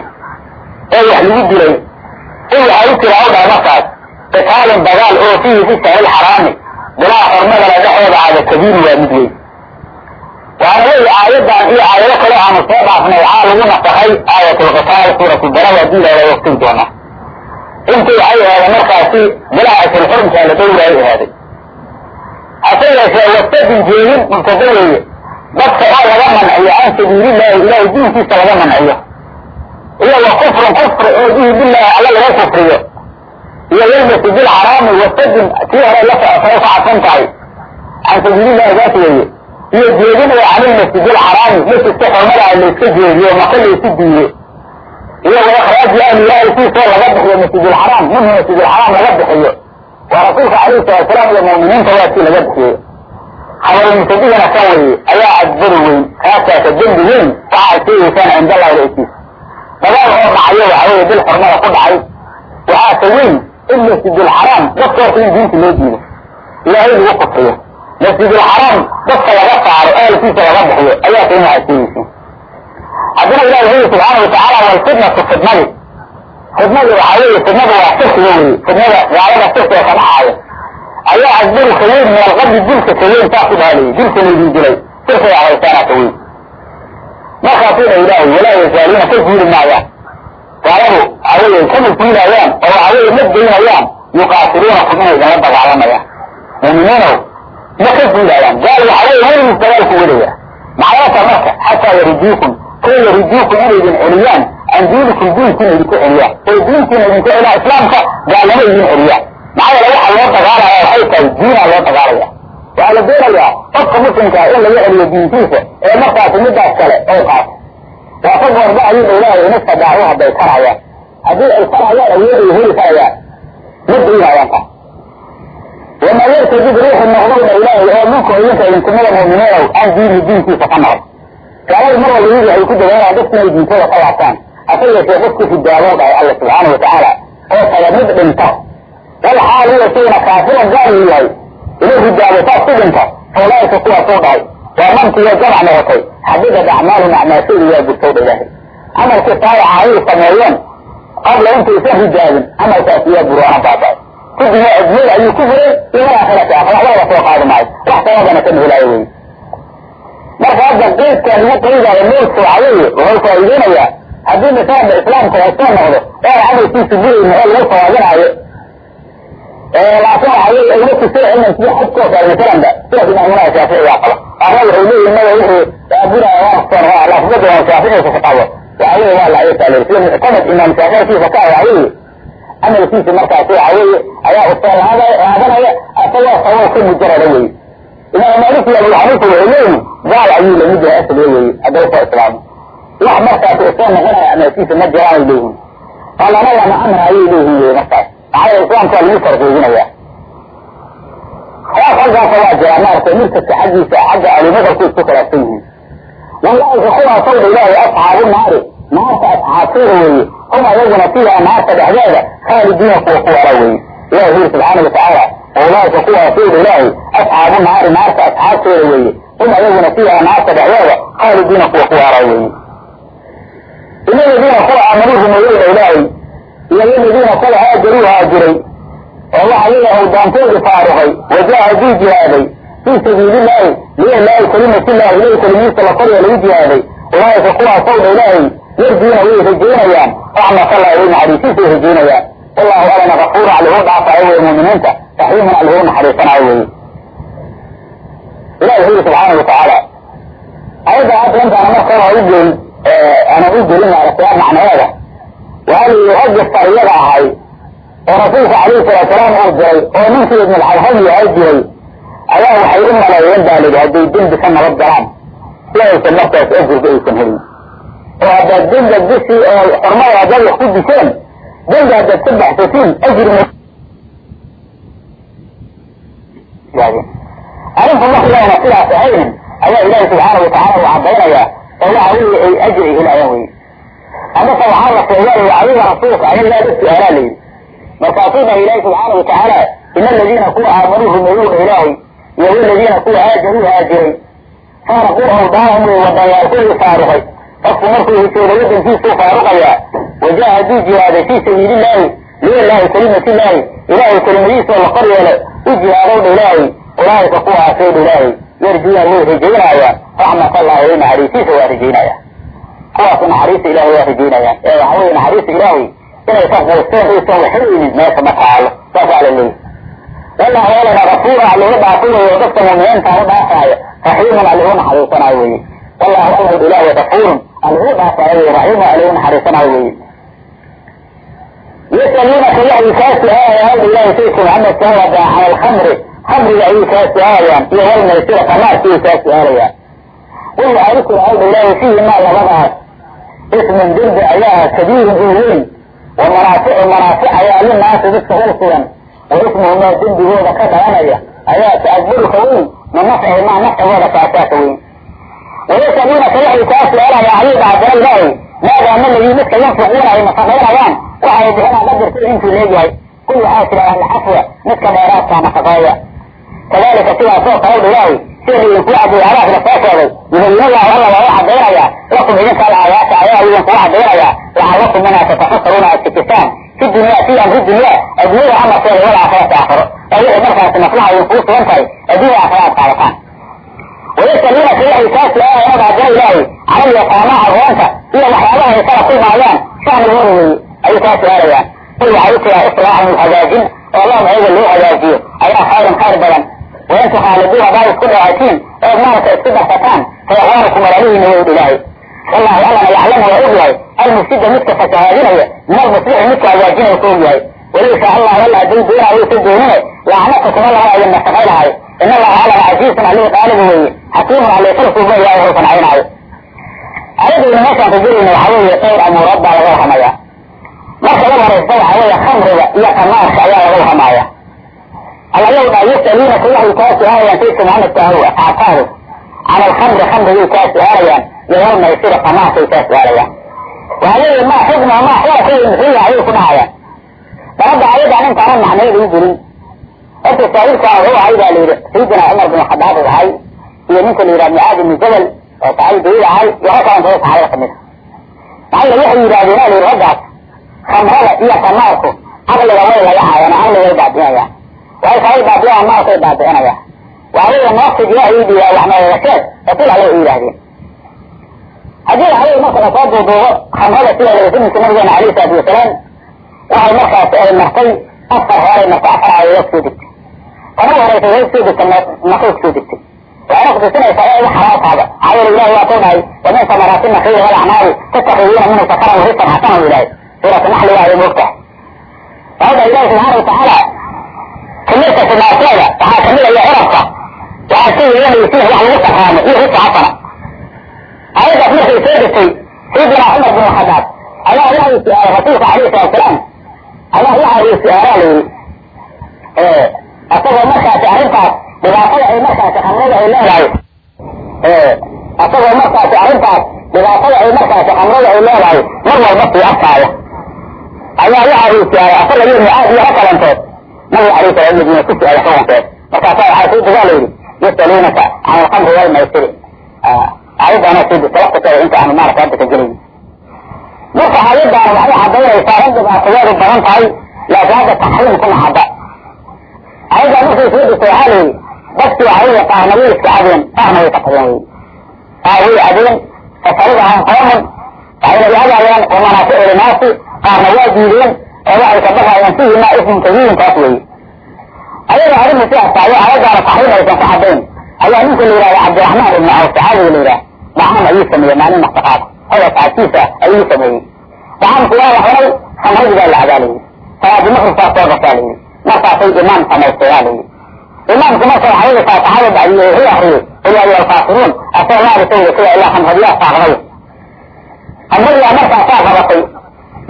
oo wax lagu dilay. In waxaa u jira u dhahay markaas qitaalin dagaal oo fiihi fi sahil xaraami bilaha dhexdooda ahaada kabiir waa mid weyn waxaana weeye aayadan iyo aayado kale aanu soo dhaafnay waxaa lagu nasakay aayatulqitaal suuratu barada haddii ilaaha waqtigi doona intii waxay ahaadeen markaasi bilaha ashulxurumkaa la dhowraayo ahaaday. Hase yeeshee wastadin jeedin mubtada weeye dadka oo laga manciyo can sabiilillahi ilahay diinkiisa laga manciyo iyo wa kufrun kufri oo bihi billahi alla laga kufriyo iyo walmasjid alxaraami wastadin tii hore la socotay ka cadsan tahay can sabiilillahi daas weeye iyo jeedin oo can ilmasjid alxaraami masjidka xurmadaha layska jeediyo maka laysu diiye iyo wa ikhraaji ahlilahi siisoo laga bixiyo masjidulxaraam minhu masjidulxaraam laga bixiyo. Waa rasuulka calayhi salaatusalaam iyo mu'miniinta waa kii laga bixiyey habarulmusadigana kan weeye ayaa adbari weyn kaasaasa dembi weyn waxaad sheegaysaan cinda allahi lasiis dagaal oo dhacayo waxa weeye bil xurmada ku dhacay. Waxaase weyn in masjidulxaraam dadka horta in diinta loo diido. Ilaahay lagu kufriyo masjidulxaraam dadka laga saaro ahalkiisa laga bixiyo ayaa waxaad sheegaysiin haddana ilahi wuxuu subxaana watacaala walfitnatu fidnadi fidnadi waxaa weeye fidnada waa sirkiga weye fidnada gaalada sirkiga ka dhacaayo ayaa asbaru ka weyn min alqabdi dilka ka weyn saas u dhaalayay dilka laydin dilay sirkiga haystaana ka weyn. Markaasuu dha ilaahay walaa yazaaluuna ka guuli maayaan gaaladu weye kama guulaayaan oo waxaa weye ma daynayaan yuqaatiluunakum inay idinla dagaalamayaan muuminiinow ma ka guulaayaan gaal waxaa weye weligiis dagaalku welaya macnaata marka xataa yariduukum kay yariduukum inay idin celiyaan can diinikum diinkiina idinku celiyaan oo diinkiina idinku celiyaan islaamka gaalnimo idin celiyaan maxaa yeele waxaa loo dagaalaya waxay tahay diinaa loo dagaalaya waxaa la doonayaa qofka muslimkaa in laga celiyo diintiisa ee markaasi midaas kale oo qaato waa ka goorba ayuu ilaahay inasta daawo hadday karayaan haddii ay karayaan awooday heli karayaan ma daynayaan taas wamaa yartadid ruuxu noqdayna ilaahay oo minkum idinka idinkumida mu'miniinow aan diinihi diinkiisa ka noqon gaalada mar walba yidi ay ku dadaalaan dadku inay diintooda ka laabtaan. Hase yeeshee qofku hidaabo dhahay alla subxaana watacaala oo taga mid dhinto wal xaal huwa siguna kaafiran gaal uu yahay. Inuu hidaabo saas ku dhinto faulaaika kuwaasuu dhahay waa mantiyo jamac noqotay. Xabidad acmaalum acmaashoodu waa burtowdha ilaahay. Camalkii saayaca ayay sameeyeen qabla intaysan hidaabin camalkaas yaa buroona baaba'ay kudiga addunyada ayuu ku furay iyo malaakhirati aakhira labada soo qaadi maayo wax sababana ka nuhelaayo wey marka hadda qeydkan lagu qeydaayo meelka waxa weeye wuxuu faa'iideynayaa haddii misaanba islaamka oo soo noqdo oo camalkiisu burayna oo lagu sawaabinaayo laakin waxa weye ayna tusay cilman sida xadkoo kale masalanba sida imaamunaha shaaficigaa qaba ama wuxuu leeyahi mada wixii aabunaya waa lafdada waa shaaficiisa ka qabo waxa weye waa laciisa sida muctamad imaam shaafickiisa ka waxa weeye camalkiisa markaasi waxa weeye ayaa usalaadanaya asagoo sabab ka mujarada weye imaam malik iyo abu xaniifa waxay leeyihiin gaal ayuu la mid yahay asliga weye hadday soo islaamo. Wax markaasi u soo noqonaya amalkiisa ma jiraan leeyihiin falana lama amra ayay leeyihiin weye markaas. Maxaa yeele islaamkaa lagu farqeydinaya khilaaf halkaasa waa jiraa maaragtay mirkadka xaggiisa xagga alimadarku isku khilaafsan yihiin. Wallahi kuwaa sawda ilaahay asxaabu naari naarta asxaabteeda weeye hum ayaguna fiiha naarta dhexdeeda khaalidiina kuwa ku wara weeye ilahi yuri subxaana watacaala ulaaika kuwaa sawda ilaahay asxaabu naari naarta asxaabteeda weeye hum ayaguna fiiha naarta dhexdeeda khaalidiina kuwa ku wara weeye ina ladiina kuwa rumeeyeyna ilaahay iyo ladiina kuwa haajaruu haajiray oo waxa leeyahay daantoodii faaruqay wajaahaduu jihaaday fii sabiilillaahi liihlaahi kalimatillahi ilahi kelimihiisa la korya lagu jihaaday ulaaika kuwaa sawda ilaahay yardiina way rajaynayaan raxmatallahi way naxariisiisay rajaynayaan wallahu alana gafuura alihuu dhaafayo weye muuminiinta raxiiman alihuu naxariisanayo weye ilahi wuxuu yiri subxaana watacaala ayadda hadda intaana marka hore u gelin aanan u gelin maaragtay macnaheeda. Waxaa la yidhi raggi sariyada ahay oo rasuulka calayhi salaatu salaam uu diray oo ninkii ibn alxalxal yahay diray ayaa waxay u maleeyeen baa lidhi hadday dembi ka nabad galaan. Si aysan markaas ajirka aysan helin oo haddaad demba bishii oo xurmada haddaad wax ku disheen dembi haddaad ka baxsatiin ajri ma arinku markayna sidaas ahaynin ayaa ilaahi subxaana watacaala uu cadaynayaa oo waxa weeye ay ajri helaayaan wey amase waxaa la sheegay adiga rasuulka ayagaa la su'aalaa layidhi markaasuu dhahay ilaahi subxaana watacaala ina aladiina kuwa aamanuu rumeeyuuna ilaahay iyo waladiina kuwa haajaruu haajiray faaraquu awdaahum wadanyaalkoodii faaruqay qofku markuu hijooda wadankiisuu faaruqayaa wajaahaduu jihaaday fii sabiilillaahi liilaahi kelimatillaahi ilaahay kelimadiisoo la kor yeelo u jihaadowdha ilaahay ulaa'ika kuwaasowdha ilaahay yarjuuna way rajaynayaan raxmatallahi way naxariisiisa waa rajaynaya kuwaas naxariista ilahay waa rajaynayaan ee waxa weye naxariista ilaahay inay ka quusteen aysan waxaynin meesha ma taalo saasaa la leeyahy wallahu walana gafuura alliga dhaafiwayo oo dadka muuminiinta u dhaafaayo raxiimun alligu naxariisanayo weye wallahu allahu ilaahi gafuurun alligu dhaafaayo weye raxiimun alligu naxariisanayo weye yasaluunaka waxay kaa su'aalayaan ilaahi sayidka maxamed kaa wadaa can alkhamri khamriga ayay kaa su'aalayaan iyo walmaysira qamaarkiay kaa su'aalayaan qul waxaa u tiraahda ilaahi fiihimaa labadaas ismin dembi ayaa kabiirun oo weyn wa manaaficu manaafic ayaa linaasi dadka hor sugan wa ismuhumaa dembigooda ka dhalanaya ayaa taakbaru ka weyn min nafcihimaa nafcigooda kaasaa ka weyn wayasaluunaka waxay kaa su'aalayaan ayay dhacdana ilaahay maadaama ladii midka yanfiquuna ay nafaqaynayaan waxay bixinaan qadarkooda intuu leegyahay kul waxaa tidhahdaa alcafwa midka dheeraadkaa nafaqeeya kadalika sidaasoo kale ilaahay sida idinku cadeey soo sheegay yubayinallahu alla waa u cadaynayaa lakum idinka alaayaata ayaa idinkugu cadaynayaa lacalakum inaa tatafakaruuna aad fikisaan fi dunya fi amri dunya adduunyada amarkeeda wal aakhirati aakhiro oo wixii markaasi maslaxa idinkugu sugan tahay adduunya aakhira aad qaadataan wayasaluunaka waxay kaa su'aalayaan haddana ilaahay calal yataama agoonta iyo waxyaabaha ay kala kulmaayaan shahmigooda weeye ayay kaa su'aalayaan qul waxay u tiraa hagaajin oo lahum ayaga loo hagaajiyo ayaa khayran khayr badan. Wain tukhaaliduun haddaa isku dheehatiin ood maalka isku darsataan fa ikhwaanukum walaalihiina way ilaahay wallahu allana yaclamu waa og yahay almufsida midka fasahaadinaya min almuslixi midka hagaajinaya ku og yahay. Walaysa allah alla haday doonaa waysa doonine lacnatakum allaha idin nafaqay lahay in allaha allana casiisun allihi qaalibu weeye xakiimun alli falkuuba ilahay wuxuu sancaynaayo ayadaynu meeshaan ku gelayna waxa weeye dhowr amuurood baa laga warramaya marka la horeysa waxa weeye khamriga iyo qamaarka ayaa laga warramaya allayaw dhaa yasaluunaka waxay kaa su'aalayaan sayidka maxamedka ahow actaadu can alkhamri khamrigay kaa su'aalayaan iyo walmaysiri qamaarkay kaa su'aalayaan waxa weeye ma xukma ma xukunkeeda muxuu yahay ayay ku dhahayaan dabadda ayadan intaanan macneeda u gelin horta saahibkaa wuxuu ahay baa layidhi sayidina cumar bin khadaab u ahay iyo ninka la yidhaha mucaad ibni jabal oo saxaabidayid ahay iyo ragkalantada saxaabada ka mid a maxaa yidhi waxay yidhahdeen a layidhi raggaas khamrada iyo qamaarku caqliga way laga haayaan oo caqligay baabi'inayaan waxay kalay baabi'inayaan maalkay baabi'inayaan waxa weeye nooftig ilaahay dhiyaa wax noogasheed rasul alle u yidhahdeen haddii waxa weye marka la soo duuduubo khamrada sida la sunnka nabigeena alayhi salaatu wasalaam waxay markaas ay martay afar hore marka afar aayadood soo degtay kana horeysa way soo degtay nakay soo degtay waxayna kutusinaysaa inay wax xalaal taaba maxaa ilahi waa kuu dhahay wamin samaraati nakhili walacnaabi tattakiduuna minhu sakaran wariskan xasanan ilahay suuratu naxli waayo moogtahay sababta ilahi subxaana watacaala timirta simaarteeda waxaa ka mid a iyo cirabka waxaad ka yeelanaysiin wax lagu sakaamo iyo riska xasana ayadaas markay soo degtay sayidina cumar bin khadaab ayaa waxay su'aalay rasuulka alayhi salatu salaam ayaa waxa uu su'aalaa layidhi asagoo markaasi arrintaas dhibaatada ay markaasi khamrada ay leedahay asagoo markaasi arrintaas dhibaatada ay markaasi khamrada ay leedahay mar walba sii arkaayo ayaa waxa uu su'aalay asaga iyo mucaad iyo rakalantood nabiga alayhi salam madiina ku su'aalay xukunkeed markaasaa waxaa soo degaa layidhi yasaluunaka can alkhamri walmaysiri aayaddaana soo degta laftakeeda inta aanu maarata hadda ka gelayn marka aayaddaana waxay cadaynaysaa in dhibaatadeedu badan tahay laakiin hadda taxriimkuna cadda ayaddaa markay soo degtay waxaa layidhi dadki waxa weye qaarna way iska cadeen qaarna way ka qaar way cadeen fasaridahan qoomun waxayna ihadayaan wamanaaficu linaasi qaarna waa diideen oo waxay ka baqayaan fihimaa ismun kabiirinkaas weye ayaga arrinta sidaas tahay ayaddaana taxriim aysan ku cadayn ayaa ninka la yihahda cabdiraxmaan ibnu saxaabiga la yidhaha dhaxam ayuu sameeyey maalin nafaqaad hoda saxabtiisa ayuu sameeyey dhaxamku waa la cunay khamradii baa la cadaalayay salaadi maqribkaa soo gashaa layidhi markaasay imaam samaystay aa layidhi imaamku marka waxaweye faatixada bacdiyey wuxuu akriyey qul ayuha alkaafiruun asoo maaragtay sida ilaa khamradiyaa saaqday khamradiyaa markaasaa qabatay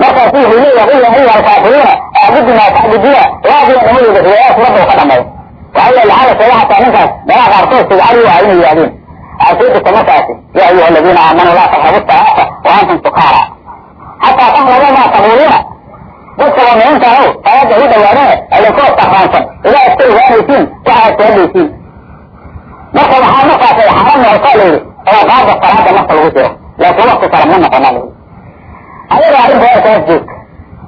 markaasu wuxuu leeyahay qul ayuha alkaafiruuna aabudu maa tacbuduuna waadiya dhamadooda riwaayaa suuradda uu ka dhamay waxaa weye lacala sheega xataa ninkaas meelaha qaarkood sigcari waa inay yidhahdeen waxaa soo degta markaasi yaa ayuha aladiina aamanuu laa taqrabu salaata wa antum sukaara xataa tahlamu maa taquuluuna dadka muuminiinta ahow salaada u dhawaanee idinkoo sakraansan ilaa iska ogaanaysiin waxa aad soolaysiin marka waxaa markaas ay xaram noqotaa la yidhi awqaada salaada marka lagu jiro laakiin wakti kale ma noqona la yidhi ayaga arrinta halkaas joogta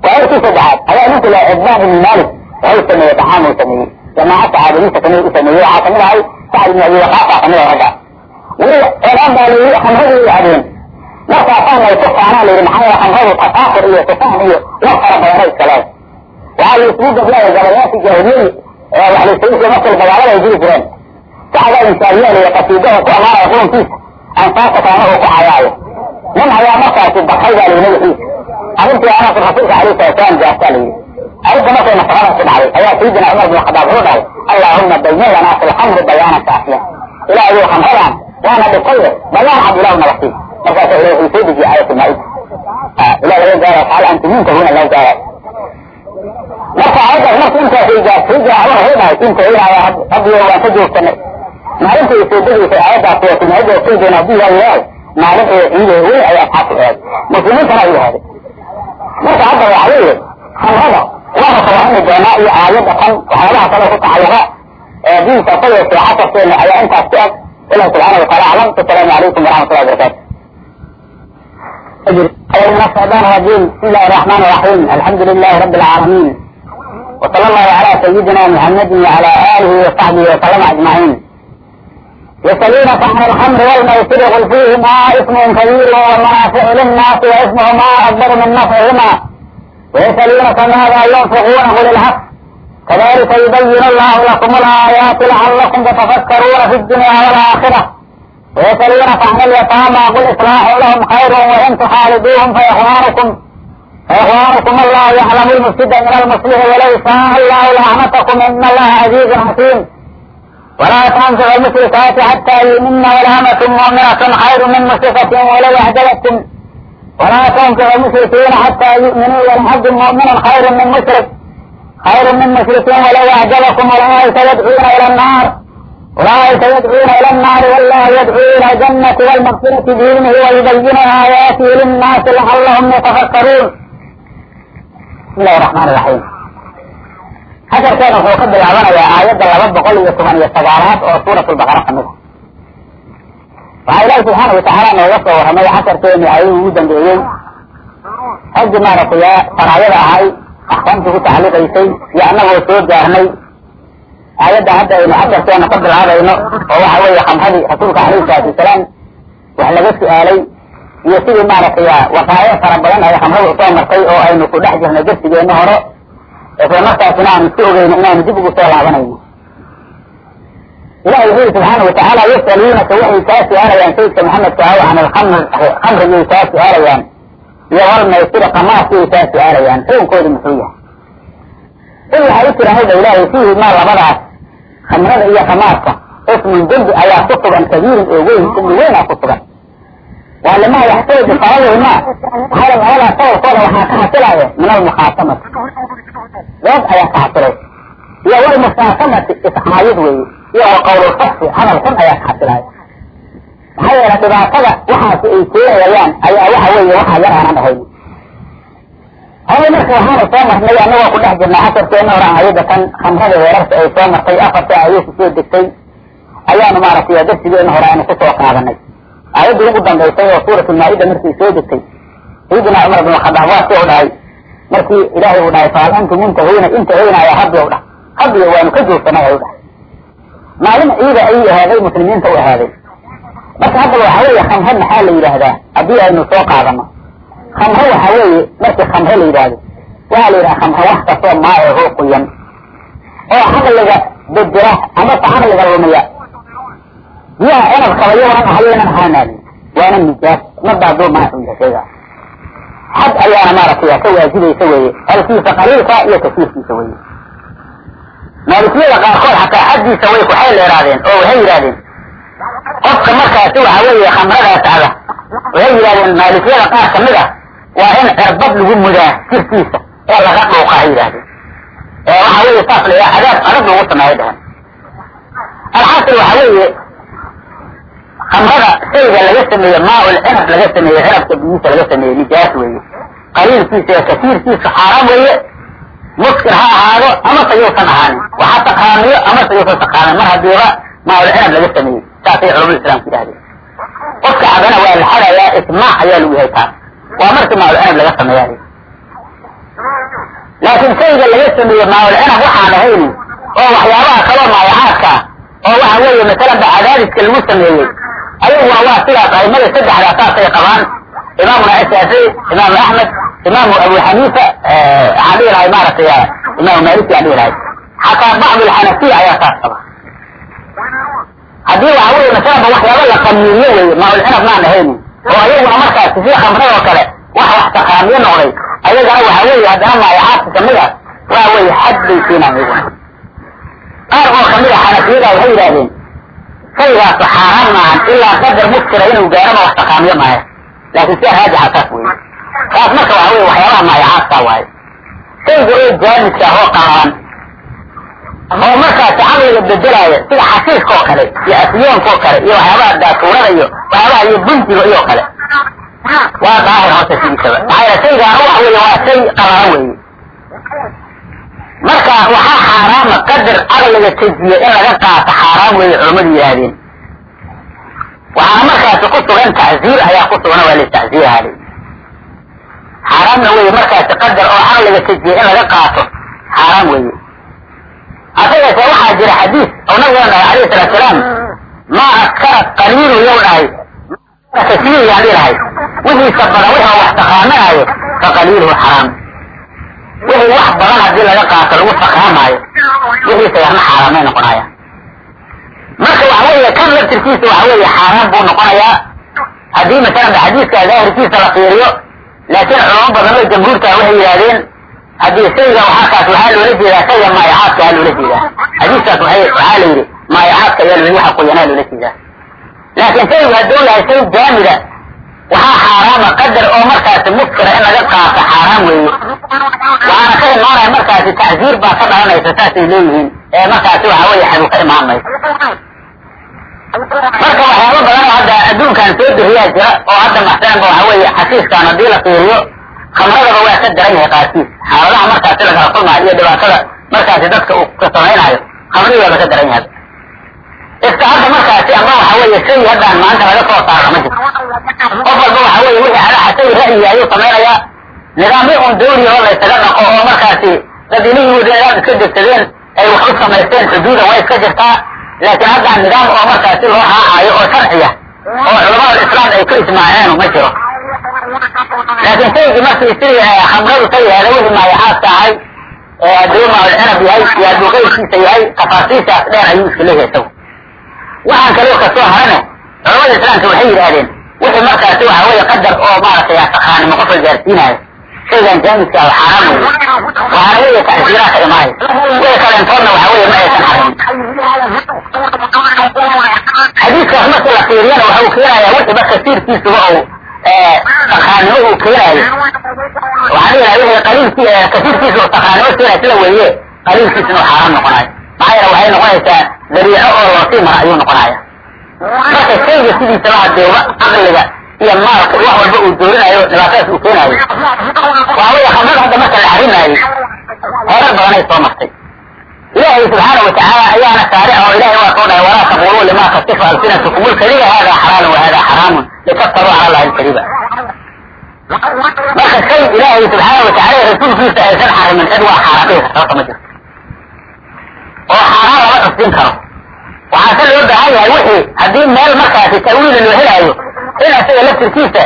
waa arkii saddexaad ayaa ninku la cudbaan ibn malik wuxuu sameeyey taxaam sameeyey jamaaca saxaabadiisa ka mid u waxaa ka mid ahay sacd ibn abi waqaafa ka mid ah ragga weli ogaan baa layidhi khamradii cabeen markaasaan lay ku faanaa layidhi maxaa yeele khamradu tafaaqur iyo tufaan iyo wax fara badana iskale waxaa la gablaya gabayaasi jaahiliyadi wax laysugu markal dagaalada ay jireen sacdaa insaa'iyaal iyo qasiidaha ku amaanaya qurankiisa ansaasa kaana uu ku cayaayo nin ayaa markaasi bakay baa layidhi magaciisa arrintii anas rasuulka alayhi salatu salaam gaartaa layidhi arrinta markay nafaqada ku dhacday ayaa sayidina cumar bin khadaab wuxuu dhahay allaahuma bayin lanaa fi lxamri bayaana kaafiya ilaahayu khamradan waana dhikaye bayaan cad ilahu nabasiin markaasa ilah wuxuu soo dejiyey aayat maa'ida ilah laga gaara faal antum muntahuna laga gaara marka aayaddaas marka intaasay gaartay jaacumar wuxuu dhahay inta ilaaya rabbiyo waan ka joogsanay maalinta ay soo degaysay aayaddaas waa timaada sayidina haddii yaa ilaahay maalin ee ciide weyn ay asxaabtu ahayd muslimiintana ay ahaday marka hadda waxa weeye khamrada waana tawaani doonaa iyo aayadda kan waxyaabaha kale ku tacalluqa ee diinka ka casarkeena ayaa intaas ku ag ilah subxaana wataala aclam asalaamu calaykum waraxmatullahi wabarakatu من الشيطان الرجيم بسم الله الرحمن الرحيم الحمد لله رب العالمين وصلى الله على سيدنا محمد وعلى اله وصحبه وسلم اجمعين يسألونك عن الخمر والميسر قل فيهما اسم كبير ومنافع للناس واسمهما اكبر من نفعهما ويسألونك ماذا ينفقون قل الحق كذلك يبين الله لكم الآيات لعلكم تتفكرون في الدنيا والآخرة ويسألونك عن اليتامى قل إصلاح لهم خير وإن تخالدوهم فإخوانكم فإخوانكم الله يعلم المفسد من المصلح وليس الله لعنتكم إن الله عزيز حكيم ولا تنفع المشركات حتى يؤمن ولامة مؤمنة خير من مشركة ولو أعجبتكم ولا تنفع المشركين حتى يؤمنوا ولعبد مؤمن خير من مشرك خير من مشركين ولو أعجبكم أولئك يدعون إلى النار ulaaika yadcuuna ila annaari wallah yadcuu ila ljannati wlmaqfirati biidnihi wayubayinu aayaatihi linnaasi lacallahum yatafakkaruun bismi illahi raxmaan raxiim hasharkeena wuxuu ka bilaabanayaa aayadda laba boqol iyo toban iyo sagaalaad oo suurat lbaqara ka mid a waxaa ilaahi subxaana watacaala nooga soo warramay casharkeeni ayuu ugu dambeeyey raggii maaragtay faraayada ahay axkaamtii ku tacalluqaysay iyo annagoo soo gaarnay aayadda hadda aynu casharkeena ka bilaabayno oo waxa weeye khamradii rasuulka alayhi salaatu wasalaam wax laga su'aalay iyo sidii maaragtay waqaayo fara badan ay khamrada u soo martay oo aynu ku dhex jirnay darsigeena hore isla markaasina aanu iska ogeyno inaanu dib ugu soo laabanayno. Ilahi wuxu yiri subxaana watacaala yasaluunaka waxay kaa su'aalayaan sayidka maxamedka aw can alkamr khamrigay kaa su'aalayaan iyo walmaysira qamaaskay kaa su'aalayaan xukunkoodu muxuu yahay. In waxay u tiraan dha ilaahay fiihi maa labadaas khamrada iyo khamaarka. Ismun dembi ayaa ku sugan kabiirin oo weyn dembi weynaa ku sugan. Waa limaa yaxtooji faraleyma maxaa labadaas sababkooda waxaa ka xasilaya min almukhaasamati dood ayaa ka xasilay iyo walmusaasamati iscaayid weeye iyo qawlulfasi hadal xun ayaa ka xasilaya maxaa yeele dhibaatada waxaasi ay keenayaan ayaa waxa weeye waxaa yar aanan ahayn hore marka waxaanu soo marnay annagoo ku dhex jirnay casarkeena hore aayadda kan khamrada weerarta ay soo martay afarta ayuu ku soo degtay ayaanu maaragtay darsigeena hore aynu ku soo qaadanay aayaddii ugu dambaysay oo suuratu maa-ida markii soo degtay sayidina cumar bin khadaab waa si u dhahay markii ilaahay uu dhahay fahal antum muntahuyna intahayna ayaa haddi u dhah haddiyo waanu ka joogsanay ay u maalin ciida ayuu ahaaday muslimiinta u ahaaday marka hadda waxa weeye khamre maxaa la yidhaahdaa haddii aynu soo qaadano khamre waxa weeye markii khamre la yidhaahdo waxaa la yidhaha khamre wax kastoo maayaho qoyan oo caqliga bedela amase caqliga lumiya biyaha inad qabayanan ahaynan ahaanaadin waana nijaas madaaduu maaxu yahay shaygaa xad ayaana maaragtay ka waajibaysa weeye halkiisa qaliilka iyo kasiirkiisa weye maalikiyada qaarkood xataa xaddiisa way ku xeel dheeraadeen oo waxay yidhahdeen qofka markaasi waxa weeye khamradaas cada waxay yidhahdeen maalikiyada qaar ka mid a waa in cirbad lagu mudaa jirkiisa oo laga dhuuqa hay yidhahdeen ee waxa weeye saas la cadaab adag lagu sameeyo dhehen alxasil waxa weeye khamrada shayga laga sameeye maa-ul cinab laga sameeye cinabka biyiisa laga sameeye nijaas weeye. Qaliilkiisa iyo kasiirkiisa xaaraam weeye. Muskil ha ahaado amase yuusan ahaanin. Waxa taqaaniyo amase yuusan taqaanin mar hadiiba maawal cinab laga sameeyey saasay culamada islaamku yidhahdeen qofka cabana waa la xadayaa ijmaac ayaa lagu yahay taas waa markii maawal cinab laga sameeya laakiin shayga laga sameeye maawal cinab waxaan ahayni oo waxyaabaha kaloo maayacaadka oo waxa weeye masalan ba cadaadiska lagu sameeyey ayaguna waa sidaas aimada saddexdaa saasay qabaan. Imaamuna ashaafici imaamu axmed imaamu abu xaniifa waxaan dhihi lahay maaragtay imaamu maliki aan dhihi lahay. Xataa bacdu alxanafiya ayaa saas qaba. Haddii waxa weeye masalanba waxyaaba la qamiiriyo weye maawal cinab maan ahayni oo ayaguna markaasi si khamrad oo kale wax wax taqaamiyo noqday ayagana waxa weeye haddana maayacaadka kamidaas waa weeye xad bay keenaan iyaguna qaar oo ka mid a xanafiyada waxay yidhahdeen shaygaasu xaaraan maahan ilaa qadar muskira inuu gaaraba wax taqaamiyo maayo laakin sida raajixa saas weye taas marka waxa weye waxyaabaha maayacaadka waaye shayga oo jaamidka ah oo qalalan oo markaasi caqliga bedelaayo sida xasiiska oo kale iyo afyoonka oo kale iyo waxyaabaha daatuurada iyo waxyaabaha iyo buntiga iyo kale. Waa daahir horta sidiisaba maxaa shaygaana waxa weeye waa shay qalalan weeye. Marka waxaa xaaraama qadar caqliga tejiya in laga qaato xaaraam weeye culammadu yidhaahdeen. Waxaana markaasi ku sugan tacziir ayaa ku sugan waa listacziirhaali xaaraamna weeye markaasi qadar oo caqliga tejiya in laga qaato xaaraam weeye asagase waxaa jira xadiis oo nabiga dhahay alayhi salatu salaam maa askara qaliilu yow dhahay kasiir yaan dhihi lahay wixiisa badan wixii wax taqaaminaayo fa qaliiluhu xaraam wixii wax badan haddii laga qaato lagu taqaamaayo wixiisa yarna xaaraamay noqonaya marka waxa weeye kan laftirkiisa waxa weeye xaaraan buu noqonayaa haddii masalan xadiiska daahirkiisa la fiiriyo laakiin culamo badan oo jamhuurta waxay yidhahdeen haddii shayga waxaakaas waxaa loola jeedaa? Shayga maayacaadka ayaa loola jeedaa. Xadiiskaas waxaa la yidhi? Maayacaadka ayaa loola waxa qoyanaa loola jeedaa. Laakiin shaygu hadduu yahay shay jaamida waxaa xaaraama qadar oo markaasi muskira in laga qaato xaaraam weeye. Waxaana ka imaanaya markaasi tacziir baa ka dhalanaysa saasay leeyihiin. Ee markaasi waxa weeye xadu ka imaan mayso marka waxyaabo badan oo hadda adduunkan soo diriyaa jira oo hadda maxsanba waxa weeye xasiiskan haddii la fiiriyo khamradaba waa ka daran yahay qaarkiis. Xaaladaha markaasi lagala kulmaayo iyo dhibaatada markaasi dadka uu ka samaynayo khamradii waaba ka daran yahay. Iska hadda markaasi ama waxa weeye shay haddaan maanta laga soo saaro ma jirto. Qof walba waxa weeye wixii alaxa shay ra'yiga ayuu samaynayaa nidaamyo un dawli oo laysaga dhaqo oo markaasi dadilihii nidaam iska degsadeen ay wax u samaysteen xuduuda waa iska jirtaa. Laakiin haddaan nidaam oo markaasi loo raacaayo oo sharciya oo culamada islaam ay ku ijmaaceen ma jiro laakiin shaygii markii sidii khamradu ka yahay wixii maayaxaadka ahay ee hadduu maalcinab yahay iyo hadduu qeyrkiisa yahay tafaasiishaas dheer ayuu iska leeyahay isagu waxaan kaloo ka soo harane culamada islaamka waxay yidhaahdeen wixii markaasi waxa weeye qadar oo maaragtay taqaanimo qofka gaarsiinayo shaygan jaamidka ah xaaraam weeye. Waxaana weeye tacsiiraha ka imaanay wixii kaleentoodna waxa weeye ma aysan xarimin xadiiskaas markii la fiiriyana waxa uu keenayaa wixiiba kasiirkiisuba uu taqaanimo uu keenaayo waxaan leeyahay wixii qaliilki kasiirkiisa uu taqaanimo keenayo sida weeye. Qaliilkiisuna uu xaaraam noqonayo maxaa yeele waxay noqonaysaa dariico oo loosii mara ayuu noqonaya. Marka shayga sidiisaba hadeeba caqliga iyo maalka wax walba uu doorinayo dhibaatadaas uu keenaayo waxa weeye khamrada hadda marka la xarimaayey heerar badanay soo martay ilaahay subxaana watacaala ayaana saaric oo ilahay waa soo dhahay walaa taquluu lima tasifu alsinatukum lkadiba hada xalaalun wa hada xaraamun litaftaruu cala allahi alkadiba. Marka shay ilaahay subxaana watacaala rasuulkiisa aysan xarimin cid waa xaaraan dhihi karta horta ma jirto. Oo xaaraan lama cusbin karo. Waxaa se loo baahan yahay wixii haddii meel markaasi ta'wiila loo helaayo in isaga laftirkiisa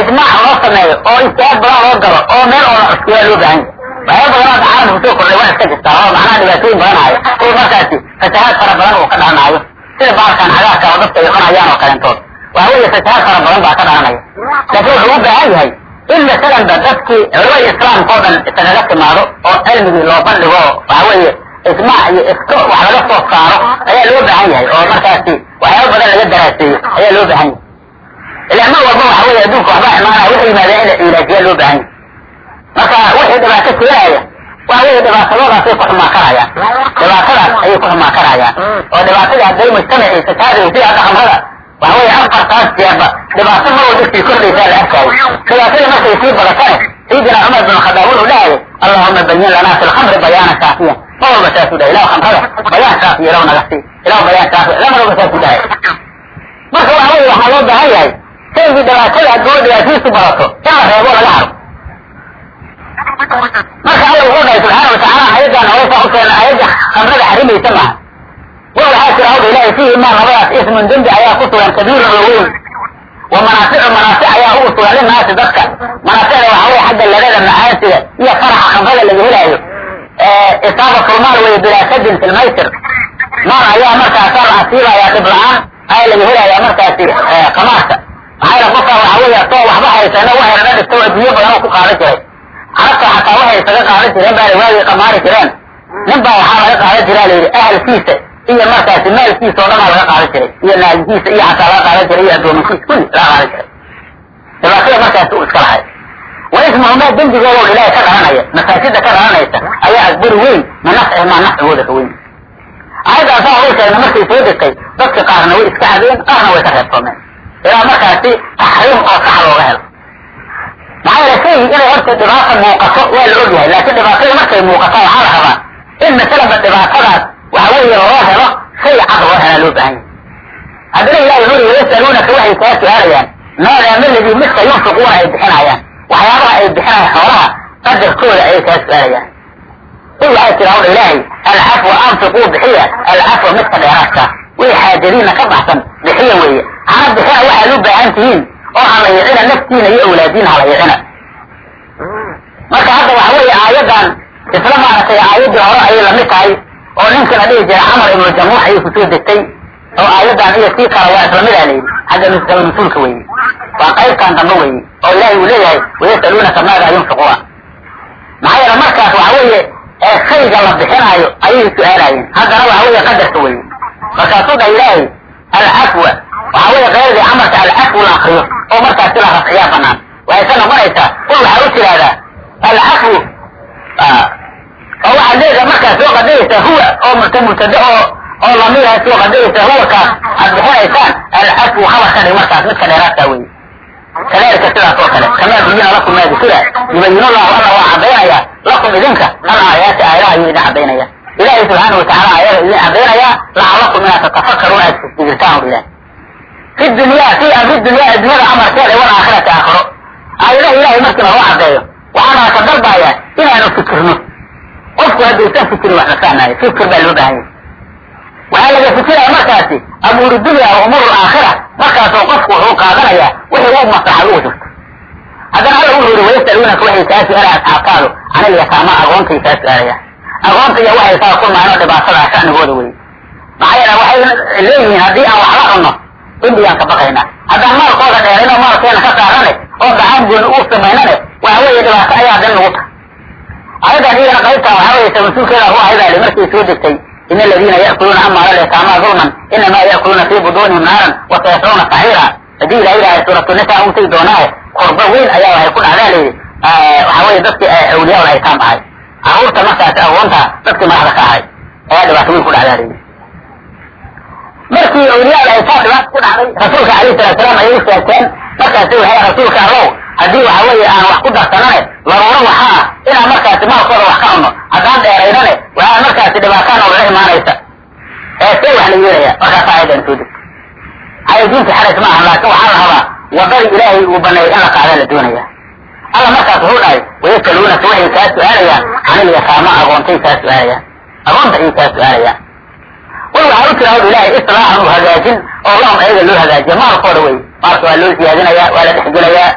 ijmaac loo sameeyo oo ijtihaad badan loo galo oo meel oo la cuskiyaa loo baahan yahay waxyaaba badan oo caalamku soo kordhay waa iska jirtaa oo macnaha dhibaatooyin badanaayo oo markaasi fasahaad fara badan uu ka dhalanaayo sida baalkan cagaarka oo dadka ay cunayaan oo kaleentood waxa weeye fasahaad fara badan baa ka dhalanaya laakiin wuxuu u baahan yahay in masalanba dadkii culamada islaamka oo dhan isagaga timaado oo cilmigii loo bandhigo waxa weeye ijmaac iyo ifto wax laga soo saaro ayaa loo baahan yahay oo markaasi waxyaaba badan laga daraaseeyo ayaa loo baahan yahay ilaa mar walba waxa weeye adduunka waxbaa imaanaya waxay yimaadeen in la loo baahan yahay marka wixii dhibaato keenaya waxa weeye dhibaatadoodaasay ku xumaa karayaan dhibaatadaas ayay ku xumaa karayaan oo dhibaatadii hadday mujtamacii fasaadaysa sida hadda khamrada waxa weeye afartaas jeerba dhibaato mar walba sii kordhaysaa la arkaayo. Dhibaatadii markay sii badatane sayidina cumar bin khadaab wuxuu dhahayay allahuma bayin lanaa fi lkhamri bayaana shaafiyan ma walba saasuu dhahay ilah khamrada. Bayaan saas iyo ilaw naga ilaw bayaan saas ila mar walba saasuu dhahay. Marka waxa weye waxaa loo baahan yahay shaygii dhibaatada hadduu dhibaatadiisu barato in la reebo laga haro marka alla wuxuu dhahay subxaana watacaala ayadan hoosa u keena ayadda khamrada xarimaysa maaha wa waxaa jira hawdha ilahi fiihi maa labadaas ismun dembi ayaa ku sugan kabiirun oo weyn. Wa manaaficu manaafic ayaa ugu sugan linaasi dadka. Manaaficda waxa weye xagga ladada macaansiga iyo faraxa khamrada laga helaayo. Isaabatulmaal weye bilaa sadin fi lmaysir maal ayaa markaasa la asiibayaa dhib ayaa laga helayaa markaasi qamaarka maxaa yele qofka waxa weeye soo waxba haysana waxay naga dhigto adduunyo badan oo ku qaadan jiray carabta xataa waxay isaga qaadan jireen baa waagay qamaari jireen. Nin baa waxaa laga qaadan jiraa layidhi ahalkiisa iyo markaasi maalkiisa oo dhanaa laga qaadan jiray. Iyo naagihiisa iyo xataa laga qaadan jiray iyo addoominkiisa kulli laga qaadan jiray. Dhibaatada markaasi uu iska lahay. Wa ismuhumaa dembigooda oo ilaahay ka dhalanaya masaajida ka dhalanaysa ayaa akbari weyn ma nafcihi maa nafcigooda ka weyn. Ayaddaas waa u sheegna markay soo degtay dadka qaarna way iska cadeen qaarna way ka reebtoomeen. Ilaa markaasi taxriim oo sax looga helo maxaa yeele shay inay horta dhibaata muuqato waa la ogyahay laakiin dhibaatada markay muuqato waxaa la rabaa in masalaba dhibaatadaas waxa weeye loo helo shay cad loo helaa loo baahan yahay haddana ilahi wuxuu yii yasaluunaka waxay kaa su'aalayaan maadaa maladii midka yunfiquuna ay bixinayaan waxyaabaha ay bixinayaan xoolaha qadarkooda ayay kaa su'aalayaan. Qul waxay tiri hawdha ilaahay alcafwa anfiquu bixiya alcafwa midka dheeraadka way xaajadiina ka baxsan bixiya weeye. Hana bixina waxaad u baahan tihiin oo hala yicina naftiina iyo awlaadiina hala yicina marka hadda waxa weeye aayadan isla maaragtay aayaddii hore ayay la mid tahay oo ninka la dhihi jira camar ibnu jamuux ayay ku soo degtay oo aayadan iyo sii kale waa isla midaa layidhi xagga nusaba nusuulka weeye waa qaybtan dambe weeye oo ilaahay uu leeyahay wayasaluunaka maadaa yunfiquuna. Maxaa yeele markaas waxa weeye ee shayga la bixinaayo ayay su'aalaayeen. Haddana waxa weeye qadarka weeye. Markaasuu dha ilaahay alcafwa waxa weeye qeydii camalka alcafw la akriyo oo markaasi la rafciyaa banaan. Waxay ka noqonaysaa qul waxaa u tiraahdaa alcafw oo waxaad leedaha markaas soo qadaraysaa huwa oo murta murtado oo oo lamidaha soo qadaraysaa huwa kaas aad bixinaysaan alcafw khabar ka dhig markaas midka dheeraadkaa weeye kadalika sidaas oo kale. Kamaa buyina lakum maa dukira yubayinu llahu alla waa caddaynaya lakum idinka. Al aayaati aayadaha ayuu idin caddaynaya ilahi subxaana watacala aayada idin caddaynaya lacalakum inaad tatafakaruun aad fikirtaan ilahi fi dunya fi amri dunya addunyada amarkeeda wal aakhirati aakhiro aayadaha ilahay markii naloo caddeeyo waxaana ka dalbayaa inaanu fikirno qofku haddaysan fikirin wax fahmaayo fikir baa loo baahan yahay waxaa laga fikiraya markaasi amuuru dunya wa umuur aakhira markaasoo qofku wuxuu qaadanayaa wixii u maslaxad ugu jirto haddana alla wuxuu yihi wayasaluunaka waxay kaa su'aala asxaabtaadu anil yataama agoontay kaa su'aalaya agoonta iyo waxay saa ku maano dhibaatada shanigooda wey maxaa yeele waxay leeyihiin haddii aan waxla cunno dembiyaan ka baqaynaa haddaan maalkooda dheerayno maalkeena ka saarane oo gacan gooni uu samaynane waxa weeye dhibaato ayaa dan nagu tahay ayadan iyana qaybtan waxaa weye tamansuulkeeda hu ahaydaali markay soo degtay in aladiina ya'kuluuna amwaala lyataama dulman inamaa ya'kuluuna fii buduunihim naaran wasayaslawna saciira haddii ilaha ilahay suuratunisaa u tegi doonaaye korba weyn ayaa waxay ku dhacdaa layidhi waxa weye dadkii awliyaa ul aytaam ahay carruurta markaasi agoonta dadkii madaxda ka ahay ayaa dhibaato weyn ku dhacdaa layidhi markii awliyaa ul aytaam dhibaato ku dhacday rasuulka alayhi salatu salaam ayay u sheegteen markaasi waxay rasuulka allow haddii waxa weeye aan wax ku darsanane daruuro waxaa ah inaan markaasi maalkooda wax ka cunno haddaan dheeraynane waxaa markaasi dhibaataan oo imaanaysa ee wax la yeelaya markaas ayadan soo degto haya diinta xarays ma aha laakin waxaa la rabaa wadadii ilaahay uu baneeyay in la qaadaa la doonaya alla markaas wuxuu dhahay wayasaluunaka waxay kaa su'aalayaan canil yataama agoontay kaa su'aalayaan agoonta ayay kaa su'aalayaan qul waxaa u tira hawd ilaahay islaaxan u hagaajin oo lahum ayaga loo hagaajiya maalkooda wey maalka waa loo siyaadinaya waa la dhexgelayaa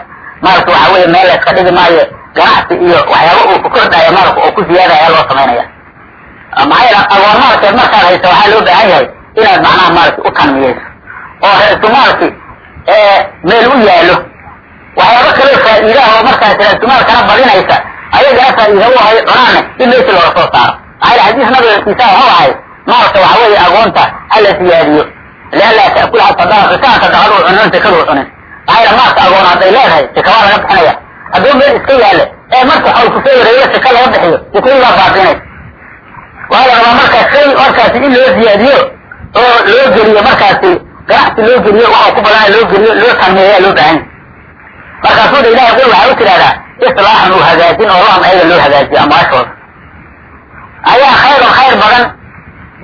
maalka waxa weeye meel la iska dhigi maayo ganacsi iyo waxyaaba uu ku kordhaya maalka oo ku ziyaadaya loo samaynaya maxaa yeele agoon maalkeed markaad hayso waxaa loo baahan yahay inaad macnaha maalki u tanmiyeyso. Oo ra'isu maalki meel u yaalo waxyaabo kaloo faa'iidaha oo markaas ra'isu maalkana badinaysa ayagana faa'iida u ahay cunaanne in meesha looga soo saaro. Maxaa yeele xadiis nabiga kiisa wuxuu ahay maalka waxa weeye agoonta hala siyaadiyo. Lianlaa ta'kulaha sadaqa kaan sadaqadu cunin sakadu cunin. Maxaa yeele maalka agoon hadday leedahay sikabaa laga bixinaya. Hadduu meel iska yaale ee marka xawl ku soo wareeyo sika laga bixiyo sikadii baa baabinaysa waa la rabaa markaas shay markaasi in loo ziyaadiyo oo loo geliyo markaasi ganacsi loo geliyo waxa ku badana loo geliyo loo tanmeeya loo baahan markaasuu dha ilahay qul waxaa u tidhahdaa islaaxan uu hagaajin oo lahum ayaga loo hagaajiyo amwaashooda ayaa khayrun khayr badan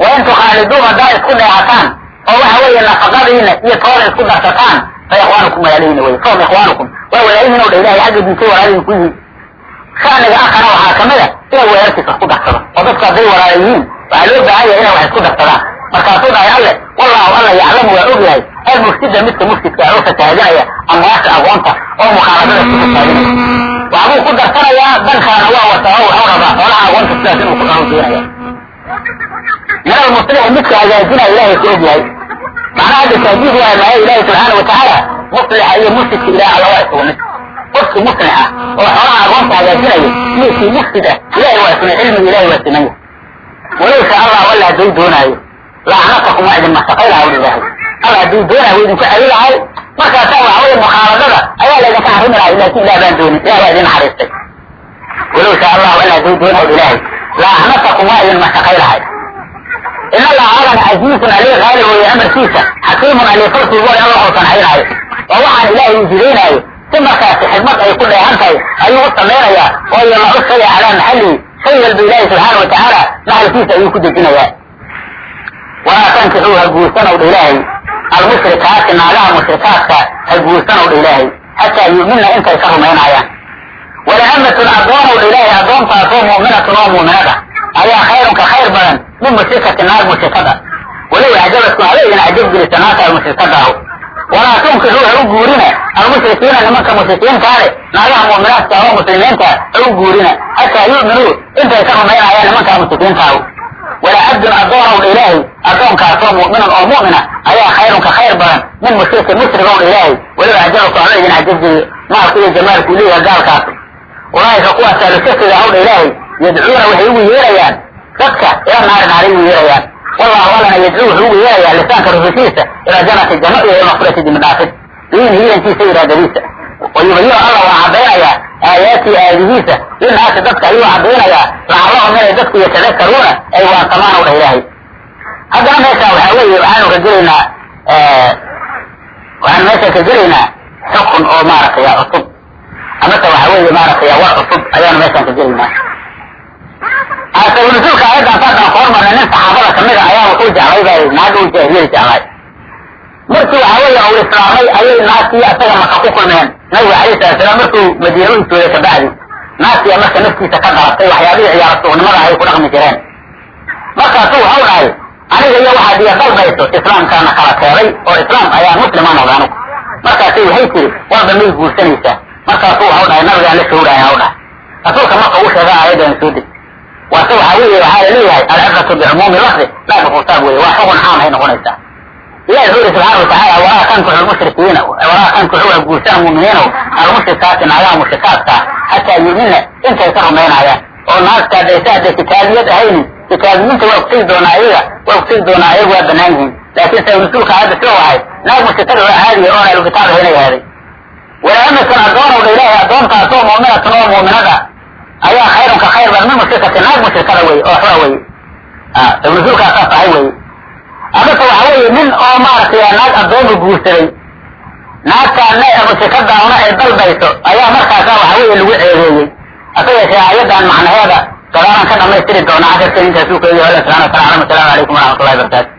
wa in tukhaaliduun haddaa isku dheehataan oo waxa weeye nafaqadiina iyo tooda isku darsataan fa ikhwaanukum walaalihiina wey fahum ikhwaanukum. Waa walaalihiin o dha ilahay xagga diintay walaalihin ku yihiin shaniga akana waxaa ka mid a inay weerarkiisa isku darsado oo dadku hadday walaala waxaa loo baahan yahay inay wax isku darsadaan. Markaasuu dhahay alle wallahu alla yaclamu waa og yahay almufsida midka mufsidka oo fasaahadinaya amwaasha aqoonta oo mukhaalafada ku fasaahadinaya waxbuu ku darsanayaa dankaana waa wataa oo wuxuu rabaa xoolaha aqoonta sidaas inuu ku dhalo doonaya min almuslixi midka hagaajinaya ilahay ku og yahay. Macnaha hadda tahdiid waa maayo ilahi subxaana watacaala muslixa iyo mufsidka ilaah alla isugu mid. Qofkii muslix oo xoolaha aqoonta hagaajinayo iyo kii mufsid ah ilahay waa ismay cilmiga ilahay waa simanya walow sha allah alla hadduu doonaayo lacnatakum waa idin masaqay laha uli ilahay hadduu doonaayo idinku celi markaasaa waxa weye mukhaaladada ayaa laydinka harimi lahay laakin ilah baan doonin ilah baa idin naxariistay. Walow sha allahu alla hadduu doonaayo ilaahay lacnatakum waa idin masaqay lahay in allaha alan casiizun ali qaali weeye amarkiisa xakiimun ali falkigu alla wuxuu sanxaynaayo oo waxaan ilaahay uu jidaynaayo si markaasi xidmad ay ku dheehan tahay ayuu u samaynayaa oo yamacu shaya calaa maxallihi shay walba ilaahi subxaana watacaala maxalkiisa ayuu ku dejinayaa walaa tankixuu ha guursanow dha ilaahay almushrikaati naagaha mushrikaadka ha guursanow dha ilaahay xataa yu'minna intay ka rumaynaayaan walahamatun addoonow dha ilaahay addoontaasoo mu'minatun oo mu'minada ayaa khayrun khayr badan min mushrikati naag mushrikada walow acjabadku idin cajab gelisa naagta mushrikadaahu walaa tunkixuu ha u guurina almushrikiina nimanka mushrikiintaale naagaha mu'minaadka oo muslimiinta ha u guurina. Xataa yu'minuu intay ka rumaynayaan nimankaa mushrikiintaahu walaa cabdun addoonow dha ilaahay addoonkaasoo mu'minun oo mu'mina ayaa khayrun ka khayr badan min mushrikin mushrigow dha ilaahay walow acjabadku idin cajab geliyo maalku iyo jamaalku leeyaha gaalkaas. Ulaa'ika kuwaasaa lusasiga haw dha ilaahay yadcuuna waxay ugu yeerayaan dadka ila naari naari yeerayaan. Wallahu allana yadcuu wuxuu ugu yeerayaa lisaanka rusushiisa ilaa janati janno iyo maqfirati dembi dhaafid biin hiilankiisa iraadadiisa. Wayubayinu alla waa caddaynayaa aayaati aayadihiisa linaasi dadka ayuu caddaynayaa lacallahum inay dadku yatadakaruuna ay waansamaan o dhah ilaahay. Haddana meeshaan waxaa weeye waxaanu ka gelaynaa waxaanu meeshaan ka gelaynaa xukun oo maaragtay cusub. Amase waxa weeye maaragtay war cusub ayaanu meeshaan ka gelaynaa asabunusulka ayadan saasaan ka hormarnay nin saxaabada kamida ayaa wuxuu jeclay bay naaga u jaahiliyada jeclay. Markii waxa weeye uu islaamay ayay naagtii asaga maka ku kulmeen. Nabiga alayhi salatu salaam markuu madiina u joogay kabacdi naagtiya marka naftiisa ka dhalatay waxyaabihii ciyaar suuqnimada ay ku dhaqmi jireen. Markaasuu waxau dhahay aniga iyo waxaad iya dalbayso islaamkaana kala teeday oo islaam ayaa muslima noqda anigu markaasay waxay tiri walba may guursanaysaa markaasuu waxau dhahay nabigaan la showrahay hau dhahay rasuulka marka uu sheega aayaddan soo deg waase waxaa weeye waxaa la leeyahay alcibratu bicumuumi lafdi laa bikusaab weye waa xukun caam ay noqonaysaa. Ilahi wuxuu yihi subxaana watacaala walaa tankixu lmushrikiina walaa tankixu ha guursaan muuminiinow almushrikaati naagaha mushrikaadka xataa yu'minna intay ka rumaynaayaan oo naagta hadaysa hadday kitaabiyad ahaynin kitaabiyiinta waa kusigi doonaa iyaga waa kusigi doonaa iyagu waa banaan yihiin. Laakiin sabanusulka hadda soo wahay naag mushrikada oo caadiya oon ahlukitaab ahayn ay ahaaday walaamatan addoonow dha ilaahay muuminatun oo muuminada ayaa khayrun ka khayr badan min mushrikati naag mushrikada wey oo xura wey sabanusulkaa saas ahay wey amase waxa weeye nin oo maaragtay naag addoonu guursaday naagtaana mushrikadaana ay dalbayso ayaa markaasa waxa weeye lagu ceebeeyey hase yeeshee ayadan macnaheeda gadaalaan ka dhamaystiri doona casharka intaasuu ka yahay alla subxana wa tala alam asalaamu calaykum waraxmat ullahi barakaatu